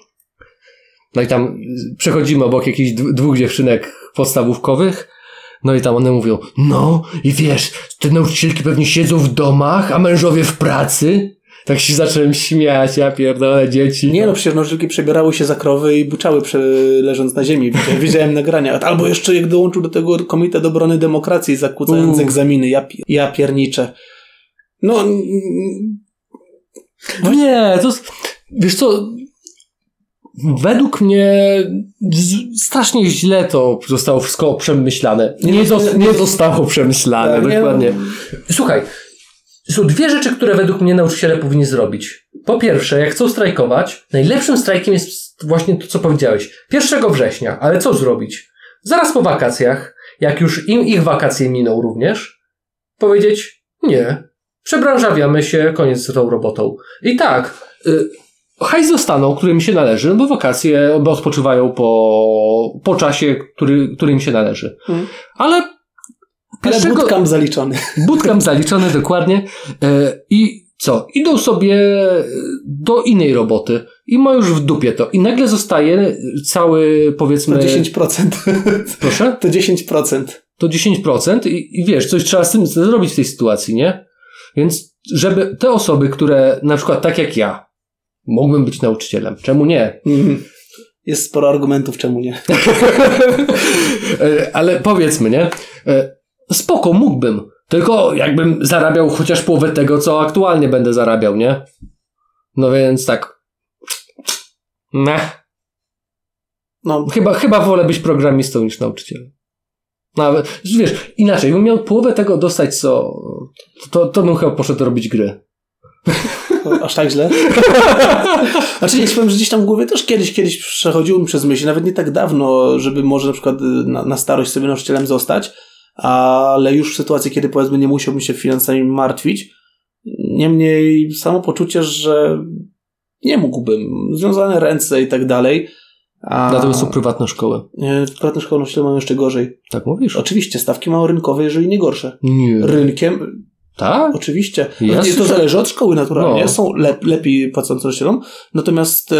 Speaker 2: no i tam przechodzimy obok jakichś dw- dwóch dziewczynek podstawówkowych, no i tam one mówią, no i wiesz, te nauczycielki pewnie siedzą w domach, a mężowie w pracy. Tak się zacząłem śmiać, ja pierdolę dzieci.
Speaker 1: Nie no, przecież nauczycielki przebierały się za krowy i buczały prze, leżąc na ziemi. *laughs* Widziałem, nagrania. Albo jeszcze jak dołączył do tego Komitet Obrony Demokracji, zakłócając egzaminy. Ja, pi- ja pierniczę. No,
Speaker 2: Nie, to jest, wiesz co, według mnie strasznie źle to zostało wszystko przemyślane. Nie,
Speaker 1: Nie,
Speaker 2: zos-
Speaker 1: nie-
Speaker 2: nie zostało przemyślane,
Speaker 1: Tak, nie-
Speaker 2: dokładnie. Słuchaj, są dwie rzeczy, które według mnie nauczyciele powinni zrobić. Po pierwsze, jak chcą strajkować, najlepszym strajkiem jest właśnie to, co powiedziałeś. 1 września, ale co zrobić? Zaraz po wakacjach, jak już im ich wakacje miną również, powiedzieć nie, przebranżawiamy się, koniec z tą robotą. I tak, y, hajs dostaną, który im się należy, no bo wakacje bo odpoczywają po, po czasie, który, który im się należy.
Speaker 1: Mhm.
Speaker 2: Ale
Speaker 1: Ale
Speaker 2: pierwszego-
Speaker 1: bootcamp zaliczony. *laughs*
Speaker 2: Bootcamp zaliczony dokładnie. E, I co? Idą sobie do innej roboty i ma już w dupie to. I nagle zostaje cały,
Speaker 1: To
Speaker 2: powiedzmy.
Speaker 1: 10%. *laughs*
Speaker 2: Proszę?
Speaker 1: To 10%.
Speaker 2: To 10% i, i wiesz, coś trzeba z tym zrobić w tej sytuacji, nie? Więc, żeby te osoby, które na przykład tak jak ja, mógłbym być nauczycielem, czemu nie?
Speaker 1: Mhm. Jest sporo argumentów, czemu nie. *laughs*
Speaker 2: E, Ale powiedzmy, nie? Spoko, mógłbym. Tylko jakbym zarabiał chociaż połowę tego, co aktualnie będę zarabiał, nie? No więc tak. Meh.
Speaker 1: No,
Speaker 2: Chyba, chyba wolę być programistą niż nauczycielem. Nawet, wiesz, inaczej, bym miał połowę tego dostać, co. To, to bym chyba poszedł robić gry. *laughs*
Speaker 1: aż tak źle. *laughs* Znaczy nie, ci powiem, że gdzieś tam w głowie też kiedyś, kiedyś przechodziło mi przez myśl, nawet nie tak dawno, żeby może na przykład y, na, na starość sobie nauczycielem zostać, ale już w sytuacji, kiedy powiedzmy nie musiałbym się finansami martwić, niemniej samo poczucie, że nie mógłbym, związane ręce i tak dalej. A
Speaker 2: Dlatego są prywatne szkoły.
Speaker 1: Nie, prywatne szkoły nauczyciele mają jeszcze gorzej.
Speaker 2: Tak mówisz?
Speaker 1: Oczywiście, stawki mają rynkowe, jeżeli nie gorsze.
Speaker 2: Nie.
Speaker 1: Rynkiem,
Speaker 2: Tak?
Speaker 1: Oczywiście.
Speaker 2: Ja
Speaker 1: to zależy od szkoły naturalnie.
Speaker 2: No.
Speaker 1: Są lep, lepiej płacące nauczycielom. Natomiast e,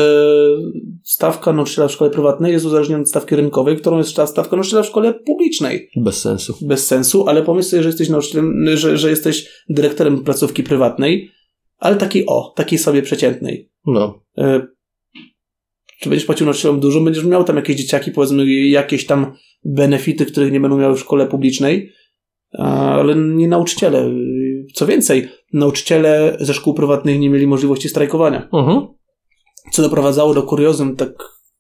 Speaker 1: stawka nauczyciela w szkole prywatnej jest uzależniona od stawki rynkowej, którą jest ta stawka nauczyciela w szkole publicznej.
Speaker 2: Bez sensu.
Speaker 1: Bez sensu, ale pomyśl sobie, że jesteś nauczycielem, że, że jesteś dyrektorem placówki prywatnej, ale takiej o, takiej sobie przeciętnej.
Speaker 2: No.
Speaker 1: E, czy będziesz płacił nauczycielom dużo, będziesz miał tam jakieś dzieciaki, powiedzmy, jakieś tam benefity, których nie będą miały w szkole publicznej, ale nie nauczyciele. Co więcej, nauczyciele ze szkół prywatnych nie mieli możliwości strajkowania,
Speaker 2: Mhm.
Speaker 1: co doprowadzało do kuriozum, tak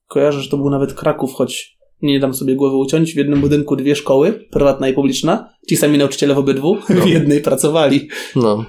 Speaker 1: kojarzę, że to był nawet Kraków, choć nie dam sobie głowy uciąć, w jednym budynku dwie szkoły, prywatna i publiczna, ci sami nauczyciele w obydwu, *laughs* w jednej pracowali.
Speaker 2: No.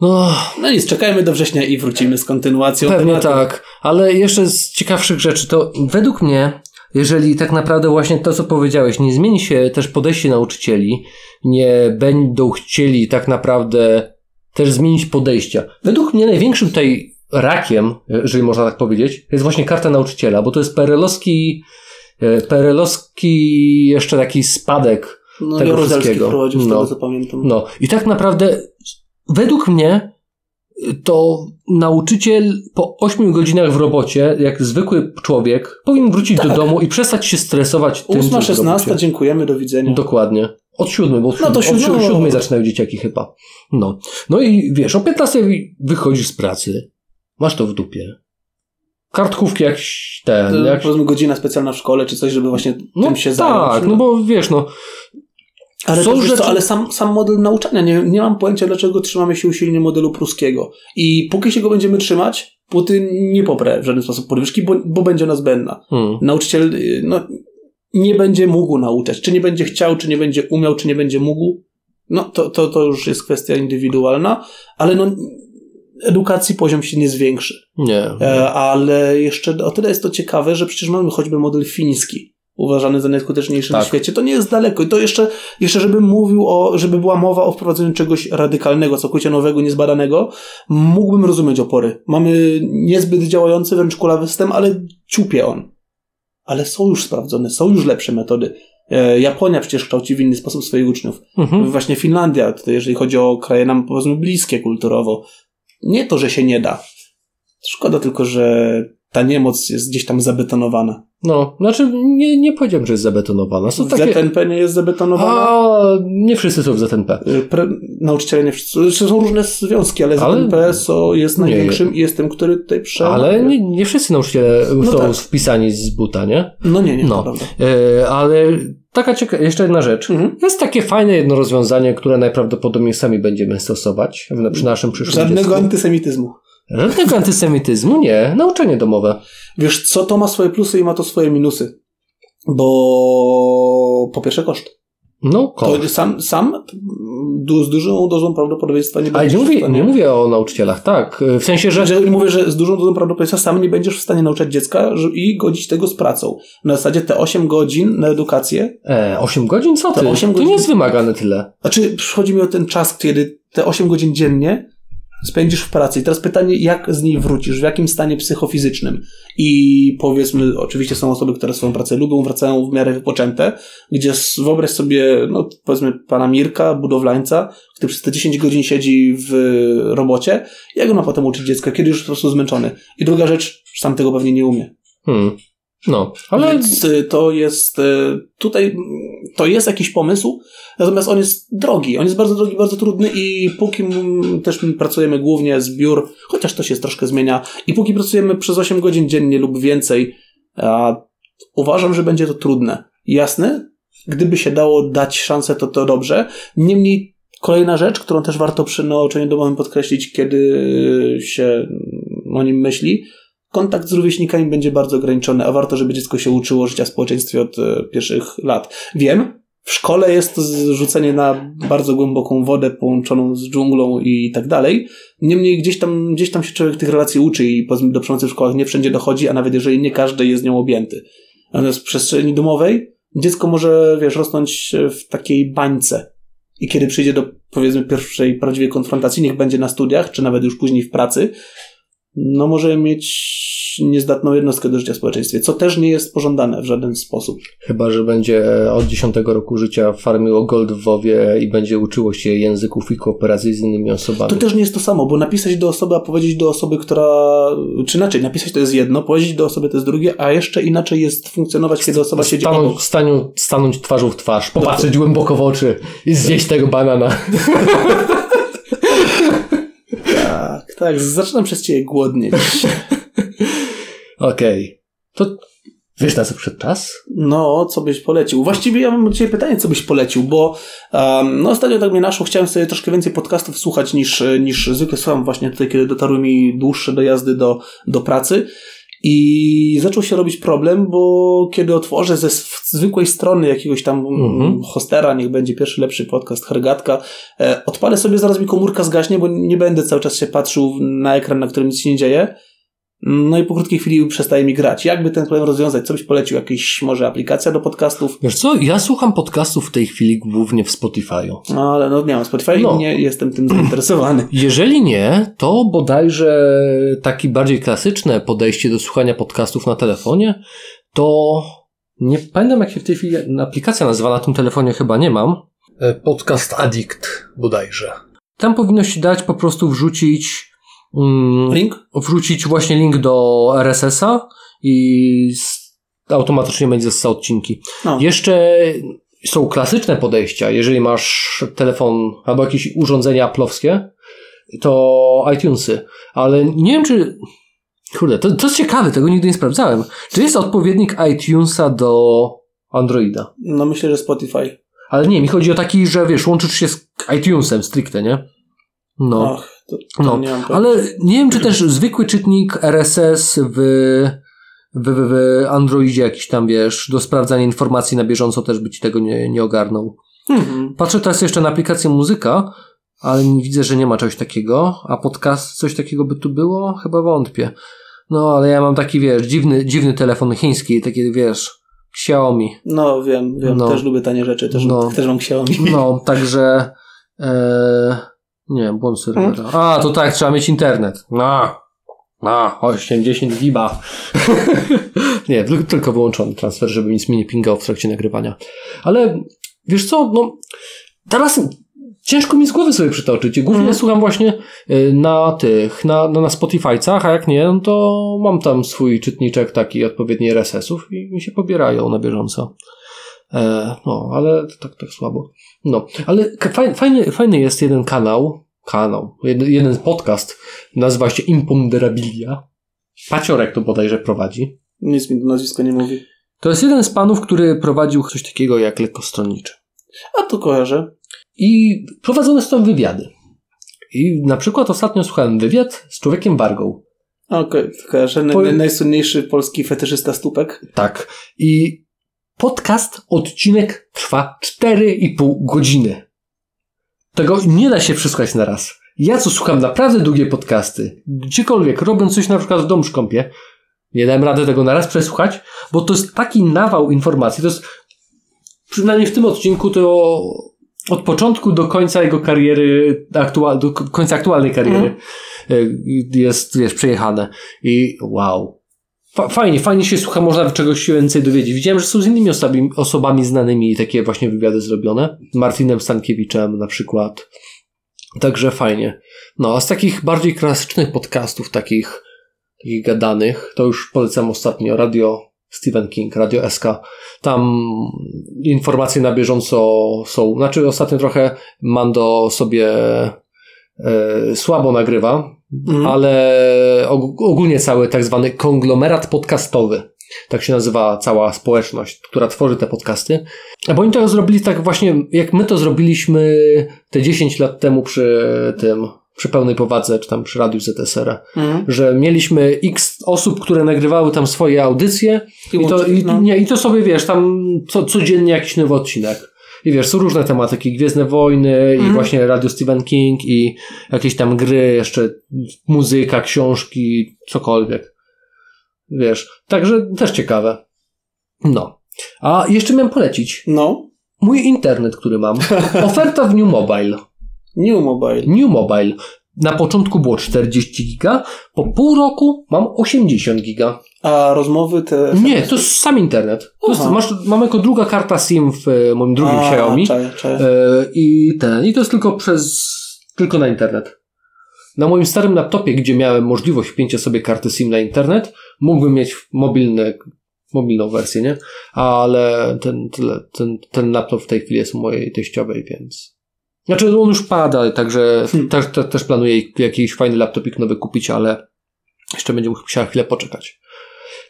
Speaker 2: No,
Speaker 1: No nic, czekajmy do września i wrócimy z kontynuacją
Speaker 2: Pewnie
Speaker 1: tematu.
Speaker 2: tak, ale jeszcze z ciekawszych rzeczy, to według mnie, jeżeli tak naprawdę właśnie to, co powiedziałeś, nie zmieni się też podejście nauczycieli, nie będą chcieli tak naprawdę też zmienić podejścia. Według mnie największym tutaj rakiem, jeżeli można tak powiedzieć, jest właśnie karta nauczyciela, bo to jest perelowski, e, perelowski jeszcze taki spadek
Speaker 1: No,
Speaker 2: tego wszystkiego.
Speaker 1: wprowadził, z
Speaker 2: No.
Speaker 1: tego co pamiętam.
Speaker 2: no i tak naprawdę według mnie to nauczyciel po 8 godzinach w robocie, jak zwykły człowiek, powinien wrócić do domu i przestać się stresować tym, co
Speaker 1: 8, 16,
Speaker 2: zrobicie.
Speaker 1: dziękujemy, do widzenia.
Speaker 2: Dokładnie. Od siódmej, bo od,
Speaker 1: No to
Speaker 2: siódmej, od
Speaker 1: siódmej.
Speaker 2: siódmej, siódmej zaczynają dzieciaki chyba. No. No i wiesz, o 15 wychodzisz z pracy. Masz to w dupie. Kartkówki jakieś ten, jak...
Speaker 1: Powiedzmy godzina specjalna w szkole, czy coś, żeby właśnie
Speaker 2: No
Speaker 1: tym się zająć.
Speaker 2: tak, no bo wiesz, no.
Speaker 1: Ale,
Speaker 2: są
Speaker 1: to,
Speaker 2: rzeczy-
Speaker 1: co, ale sam, sam model nauczania, nie, nie mam pojęcia, dlaczego trzymamy się usilnie modelu pruskiego. I póki się go będziemy trzymać, Putin nie poprę w żaden sposób podwyżki, bo, bo będzie ona zbędna.
Speaker 2: Hmm.
Speaker 1: Nauczyciel y, no, nie będzie mógł nauczać. Czy nie będzie chciał, czy nie będzie umiał, czy nie będzie mógł. No to, to, to już jest kwestia indywidualna, ale no edukacji poziom się nie zwiększy.
Speaker 2: Nie.
Speaker 1: E, ale jeszcze o tyle jest to ciekawe, że przecież mamy choćby model fiński, uważany za najskuteczniejszy na
Speaker 2: Tak.
Speaker 1: świecie. To nie jest daleko. I to jeszcze, jeszcze żebym mówił o, żeby była mowa o wprowadzeniu czegoś radykalnego, całkowicie nowego, niezbadanego, mógłbym rozumieć opory. Mamy niezbyt działający, wręcz kulawy system, ale ciupie on. Ale są już sprawdzone, są już lepsze metody. E, Japonia przecież kształci w inny sposób swoich uczniów.
Speaker 2: Mhm.
Speaker 1: Właśnie Finlandia, tutaj jeżeli chodzi o kraje nam powiedzmy bliskie kulturowo. Nie to, że się nie da. Szkoda tylko, że ta niemoc jest gdzieś tam zabetonowana.
Speaker 2: No, znaczy nie, nie powiedziałem, że jest zabetonowana. Są takie...
Speaker 1: ZNP nie jest zabetonowana.
Speaker 2: A, nie wszyscy są w ZNP.
Speaker 1: Y, Pre, nauczyciele nie wszyscy. znaczy Są różne związki, ale,
Speaker 2: Ale-
Speaker 1: ZNP so, jest
Speaker 2: Nie.
Speaker 1: największym i jest tym, który tutaj prze...
Speaker 2: Ale nie, nie wszyscy nauczyciele
Speaker 1: No
Speaker 2: są
Speaker 1: tak.
Speaker 2: wpisani z buta, nie?
Speaker 1: No nie, nie,
Speaker 2: No.
Speaker 1: prawda.
Speaker 2: E, ale taka cieka- jeszcze jedna rzecz.
Speaker 1: Mhm.
Speaker 2: Jest takie fajne jedno rozwiązanie, które najprawdopodobniej sami będziemy stosować w, przy naszym przyszłym
Speaker 1: Żadnego
Speaker 2: dziecku.
Speaker 1: antysemityzmu.
Speaker 2: Żadnego antysemityzmu, nie. Nauczanie domowe.
Speaker 1: Wiesz co, to ma swoje plusy i ma to swoje minusy. Bo po pierwsze koszt.
Speaker 2: No, ko.
Speaker 1: To sam, sam du, z dużą dozą prawdopodobieństwa nie
Speaker 2: Ale
Speaker 1: będziesz
Speaker 2: nie
Speaker 1: w
Speaker 2: mówię,
Speaker 1: stanie...
Speaker 2: nie mówię o nauczycielach, tak. W sensie, że...
Speaker 1: Że mówię, że z dużą dozą prawdopodobieństwa sam nie będziesz w stanie nauczać dziecka i godzić tego z pracą. Na zasadzie te 8 godzin na edukację,
Speaker 2: E, 8 godzin? Co ty?
Speaker 1: To osiem
Speaker 2: To
Speaker 1: godzin-
Speaker 2: nie jest wymagane tyle.
Speaker 1: znaczy przychodzi mi o ten czas, kiedy te 8 godzin dziennie spędzisz w pracy. I teraz pytanie, jak z niej wrócisz, w jakim stanie psychofizycznym. I powiedzmy, oczywiście są osoby, które swoją pracę lubią, wracają w miarę wypoczęte, gdzie wyobraź sobie, no powiedzmy pana Mirka, budowlańca, który przez te 10 godzin siedzi w robocie, jak on ma potem uczyć dziecka, kiedy już jest po prostu zmęczony. I druga rzecz, sam tego pewnie nie umie.
Speaker 2: Hmm. No, ale...
Speaker 1: Więc y, to jest y, tutaj mm, to jest jakiś pomysł, natomiast on jest drogi. On jest bardzo drogi, bardzo trudny i póki mm, też my pracujemy głównie z biur, chociaż to się troszkę zmienia, i póki pracujemy przez 8 godzin dziennie lub więcej, a, uważam, że będzie to trudne. Jasne, gdyby się dało dać szansę, to to dobrze. Niemniej kolejna rzecz, którą też warto przy nauczaniu domowym podkreślić, kiedy się o nim myśli, kontakt z rówieśnikami będzie bardzo ograniczony, a warto, żeby dziecko się uczyło życia w społeczeństwie od e, pierwszych lat. Wiem, w szkole jest to zrzucenie na bardzo głęboką wodę połączoną z dżunglą i tak dalej. Niemniej gdzieś tam, gdzieś tam się człowiek tych relacji uczy i do przemocy w szkołach nie wszędzie dochodzi, a nawet jeżeli nie każdy jest nią objęty. Natomiast w przestrzeni domowej dziecko może, wiesz, rosnąć w takiej bańce. I kiedy przyjdzie do, powiedzmy, pierwszej prawdziwej konfrontacji, niech będzie na studiach, czy nawet już później w pracy, no może mieć niezdatną jednostkę do życia w społeczeństwie, co też nie jest pożądane w żaden sposób.
Speaker 2: Chyba, że będzie od 10 roku życia farmiło gold w WoWie i będzie uczyło się języków i kooperacji z innymi osobami.
Speaker 1: To też nie jest to samo, bo napisać do osoby, a powiedzieć do osoby, która. Czy inaczej, napisać to jest jedno, powiedzieć do osoby to jest drugie, a jeszcze inaczej jest funkcjonować, kiedy osoba siedzi obok.
Speaker 2: Stanąć, staniu, stanąć twarzą w twarz, popatrzeć głęboko w oczy i zjeść tego banana. *laughs*
Speaker 1: Tak, zaczynam przez ciebie głodnieć. *laughs*
Speaker 2: Okej. To wiesz na co przed czas?
Speaker 1: No, co byś polecił? Właściwie ja mam do ciebie pytanie, co byś polecił, bo um, no ostatnio tak mnie naszło, chciałem sobie troszkę więcej podcastów słuchać niż, niż zwykle słucham właśnie tutaj, kiedy dotarły mi dłuższe dojazdy do, do pracy. I zaczął się robić problem, bo kiedy otworzę ze zwykłej strony jakiegoś tam
Speaker 2: Mhm.
Speaker 1: hostera, niech będzie pierwszy lepszy podcast, hergatka, e, odpalę sobie, zaraz mi komórka zgaśnie, bo nie będę cały czas się patrzył na ekran, na którym nic się nie dzieje. No i po krótkiej chwili przestaje mi grać. Jakby ten problem rozwiązać? Co byś polecił? Jakieś może aplikacja do podcastów?
Speaker 2: Wiesz co, ja słucham podcastów w tej chwili głównie w Spotify'u.
Speaker 1: No ale no nie mam Spotify
Speaker 2: No.
Speaker 1: i nie jestem tym zainteresowany. *clears throat*
Speaker 2: Jeżeli nie, to bodajże takie bardziej klasyczne podejście do słuchania podcastów na telefonie, to nie pamiętam jak się w tej chwili aplikacja nazywa, na tym telefonie chyba nie mam. E, Podcast Addict bodajże. Tam powinno się dać po prostu wrzucić
Speaker 1: Link?
Speaker 2: wrzucić właśnie link do RSS-a i automatycznie będzie za odcinki.
Speaker 1: No.
Speaker 2: Jeszcze są klasyczne podejścia, jeżeli masz telefon albo jakieś urządzenia aplowskie, to iTunesy, ale nie wiem czy kurde, to, to jest ciekawe, tego nigdy nie sprawdzałem. Czy jest odpowiednik iTunesa do Androida?
Speaker 1: No myślę, że Spotify.
Speaker 2: Ale nie, mi chodzi o taki, że wiesz, łączysz się z iTunesem stricte, nie? No.
Speaker 1: Ach, to, to
Speaker 2: No,
Speaker 1: nie
Speaker 2: ale nie wiem, czy też zwykły czytnik RSS w, w, w, w Androidzie jakiś tam, wiesz, do sprawdzania informacji na bieżąco też by ci tego nie, nie ogarnął.
Speaker 1: Mhm.
Speaker 2: Patrzę teraz jeszcze na aplikację muzyka, ale nie widzę, że nie ma czegoś takiego, a podcast, coś takiego by tu było? Chyba wątpię. No, ale ja mam taki, wiesz, dziwny, dziwny telefon chiński, taki, wiesz, Xiaomi.
Speaker 1: No wiem, wiem,
Speaker 2: No.
Speaker 1: też lubię tanie rzeczy, też,
Speaker 2: No.
Speaker 1: też mam Xiaomi.
Speaker 2: No, także. E, nie, błąd serwera. A, to tak, trzeba mieć internet. No. No, 80 giba. *laughs* nie, tylko- tylko wyłączony transfer, żeby nic mi nie pingało w trakcie nagrywania. Ale wiesz co, no. teraz ciężko mi z głowy sobie przytoczyć. Głównie
Speaker 1: Mhm.
Speaker 2: słucham właśnie y, na tych, na, na, na Spotify'cach, a jak nie, no to mam tam swój czytniczek taki odpowiedni RSS-ów i mi się pobierają na bieżąco. E, no, ale tak, tak słabo. No, ale fajny, fajny jest jeden kanał, kanał, jeden, jeden podcast, nazywa się Imponderabilia. Paciorek to bodajże prowadzi.
Speaker 1: Nic mi to nazwisko nie mówi.
Speaker 2: To jest jeden z panów, który prowadził coś takiego jak lekkostronniczy.
Speaker 1: A to kojarzę.
Speaker 2: I prowadzone są wywiady. I na przykład ostatnio słuchałem wywiad z człowiekiem Wargą.
Speaker 1: Okej, to kojarzę. Naj,
Speaker 2: Powiem-
Speaker 1: Najsłynniejszy polski fetyszysta stópek.
Speaker 2: Tak. I podcast, odcinek trwa 4,5 godziny. Tego nie da się przesłuchać na raz. Ja co słucham naprawdę długie podcasty, gdziekolwiek, robiąc coś na przykład w domu szkąpie, nie dałem rady tego na raz przesłuchać, bo to jest taki nawał informacji, to jest przynajmniej w tym odcinku to od początku do końca jego kariery, aktual, do końca aktualnej kariery y, jest, wiesz, przejechane. I wow. Fa- Fajnie, fajnie się słucha, można czegoś więcej dowiedzieć. Widziałem, że są z innymi osobami, osobami znanymi takie właśnie wywiady zrobione. Martinem Stankiewiczem na przykład. Także fajnie. No, a z takich bardziej klasycznych podcastów, takich, takich gadanych, to już polecam ostatnio Radio Stephen King, Radio SK. Tam informacje na bieżąco są. Znaczy, ostatnio trochę Mando sobie słabo nagrywa,
Speaker 1: Mhm.
Speaker 2: ale og- ogólnie cały tak zwany konglomerat podcastowy. Tak się nazywa cała społeczność, która tworzy te podcasty. A bo oni to zrobili tak właśnie, jak my to zrobiliśmy te 10 lat temu przy tym, przy pełnej powadze, czy tam przy Radiu ZSR,
Speaker 1: Mhm.
Speaker 2: że mieliśmy x osób, które nagrywały tam swoje audycje i, to,
Speaker 1: łączy-
Speaker 2: i,
Speaker 1: no.
Speaker 2: nie, i to sobie, wiesz, tam co, codziennie jakiś nowy odcinek. I wiesz, są różne tematyki, Gwiezdne Wojny i
Speaker 1: Mhm.
Speaker 2: właśnie Radio Stephen King i jakieś tam gry, jeszcze muzyka, książki, cokolwiek. Wiesz, także też ciekawe. No. A jeszcze miałem polecić.
Speaker 1: No.
Speaker 2: Mój internet, który mam. *laughs* Oferta w New Mobile.
Speaker 1: New Mobile.
Speaker 2: New Mobile. Na początku było 40 giga, po pół roku mam 80 giga.
Speaker 1: A rozmowy te...
Speaker 2: Nie, to jest sam internet. To jest,
Speaker 1: Aha.
Speaker 2: masz, mam jako druga karta SIM w e, moim drugim
Speaker 1: A,
Speaker 2: Xiaomi.
Speaker 1: Czaję, czaję.
Speaker 2: E, I ten, i to jest tylko przez, tylko na internet. Na moim starym laptopie, gdzie miałem możliwość wpięcia sobie karty SIM na internet, mógłbym mieć mobilne, mobilną wersję, nie? Ale ten, ten, ten laptop w tej chwili jest mojej teściowej, więc. Znaczy, on już pada, także
Speaker 1: Hmm.
Speaker 2: też, też, też planuję jakiś fajny laptopik nowy kupić, ale jeszcze będzie musiała chwilę poczekać.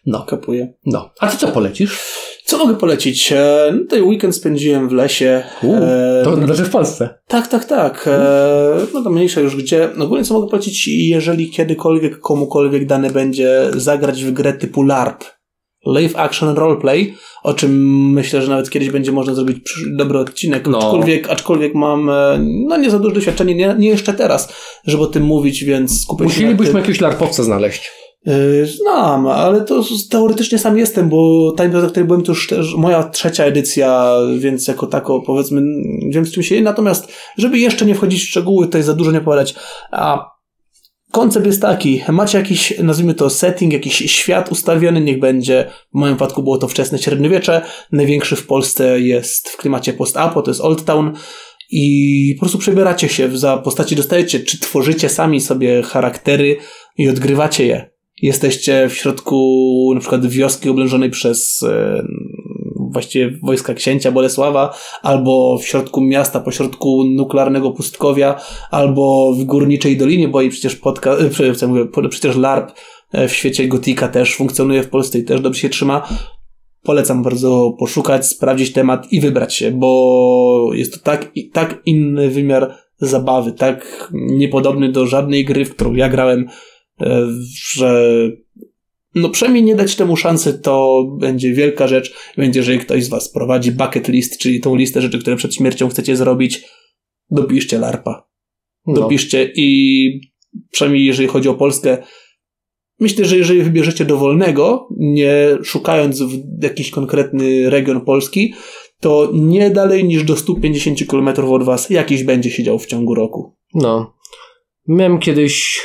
Speaker 2: No,
Speaker 1: Kapuję.
Speaker 2: no. A ty co polecisz?
Speaker 1: Co mogę polecić? E, No, ten weekend spędziłem w lesie.
Speaker 2: U,
Speaker 1: E,
Speaker 2: to znaczy w Polsce.
Speaker 1: Tak, tak, tak. E, no to mniejsza już gdzie. No ogólnie co mogę polecić, jeżeli kiedykolwiek komukolwiek dane będzie zagrać w grę typu LARP. Live Action Roleplay, o czym myślę, że nawet kiedyś będzie można zrobić dobry odcinek,
Speaker 2: No.
Speaker 1: aczkolwiek, aczkolwiek mam e, no nie za duże doświadczenie, nie, nie jeszcze teraz, żeby o tym mówić, więc skupię się na
Speaker 2: Musielibyśmy
Speaker 1: tym.
Speaker 2: jakiegoś larpowca znaleźć.
Speaker 1: Yy, Znam, ale to teoretycznie sam jestem, bo Time Dot, który byłem, to już moja trzecia edycja, więc jako tako powiedzmy wiem z czym się je. Natomiast, żeby jeszcze nie wchodzić w szczegóły, tutaj za dużo nie opowiadać, a koncept jest taki, macie jakiś, nazwijmy to setting, jakiś świat ustawiony, niech będzie, w moim wypadku było to wczesne średniowiecze, największy w Polsce jest w klimacie post-apo, to jest Old Town, i po prostu przebieracie się za postaci, dostajecie, czy tworzycie sami sobie charaktery i odgrywacie je. Jesteście w środku na przykład wioski oblężonej przez właściwie wojska księcia Bolesława, albo w środku miasta, pośrodku nuklearnego pustkowia, albo w górniczej dolinie, bo i przecież podka, e, przecież LARP e, w świecie Gotika też funkcjonuje w Polsce i też dobrze się trzyma. Polecam bardzo poszukać, sprawdzić temat i wybrać się, bo jest to tak, tak inny wymiar zabawy, tak niepodobny do żadnej gry, w którą ja grałem, e, że no przynajmniej nie dać temu szansy, to będzie wielka rzecz. Będzie, jeżeli ktoś z Was prowadzi bucket list, czyli tą listę rzeczy, które przed śmiercią chcecie zrobić, dopiszcie LARPa.
Speaker 2: No.
Speaker 1: Dopiszcie i przynajmniej jeżeli chodzi o Polskę, myślę, że jeżeli wybierzecie dowolnego, nie szukając w jakiś konkretny region Polski, to nie dalej niż do 150 km od Was jakiś będzie siedział w ciągu roku.
Speaker 2: No. Miałem kiedyś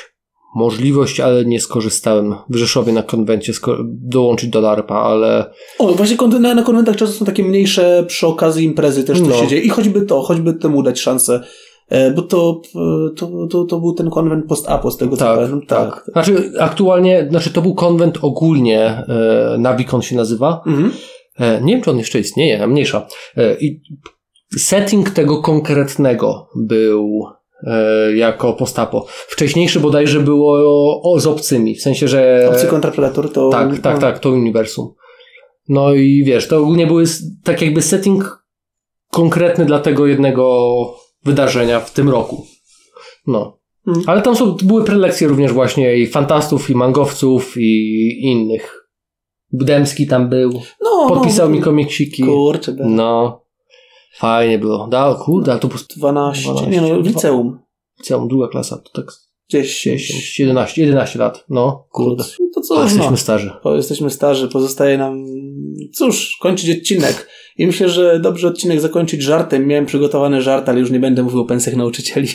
Speaker 2: możliwość, ale nie skorzystałem w Rzeszowie na konwencie dołączyć do LARPA, ale
Speaker 1: O, właśnie na, na konwentach często są takie mniejsze przy okazji imprezy też to
Speaker 2: No.
Speaker 1: się dzieje. I choćby to, choćby temu dać szansę. E, Bo to, e, to, to, to był ten konwent post-apo z tego co
Speaker 2: tak,
Speaker 1: pamiętam.
Speaker 2: tak. Znaczy aktualnie, znaczy to był konwent ogólnie, e, Navicon się nazywa.
Speaker 1: Mhm.
Speaker 2: E, nie wiem, czy on jeszcze istnieje, mniejsza. E, I setting tego konkretnego był jako postapo. Wcześniejszy bodajże było o, z obcymi, w sensie, że...
Speaker 1: Obcy kontra Predator to...
Speaker 2: Tak, tak, tak, to uniwersum. No i wiesz, to ogólnie były tak jakby setting konkretny dla tego jednego wydarzenia w tym roku. No.
Speaker 1: Mm.
Speaker 2: Ale tam są, były prelekcje również właśnie i fantastów, i mangowców, i innych. Dębski tam był.
Speaker 1: No,
Speaker 2: Podpisał
Speaker 1: no,
Speaker 2: mi komiksiki.
Speaker 1: Kurczę.
Speaker 2: No. Fajnie było. Da, kurde, ale to po
Speaker 1: 12,
Speaker 2: 12,
Speaker 1: nie no, liceum.
Speaker 2: liceum, druga klasa, to tak
Speaker 1: Gdzieś
Speaker 2: 10, 11, 11 lat. No, kurde.
Speaker 1: No to co,
Speaker 2: A,
Speaker 1: no,
Speaker 2: jesteśmy starzy.
Speaker 1: bo jesteśmy starzy, pozostaje nam, cóż, kończyć odcinek. I myślę, że dobrze odcinek zakończyć żartem. Miałem przygotowany żart, ale już nie będę mówił o pensjach nauczycieli.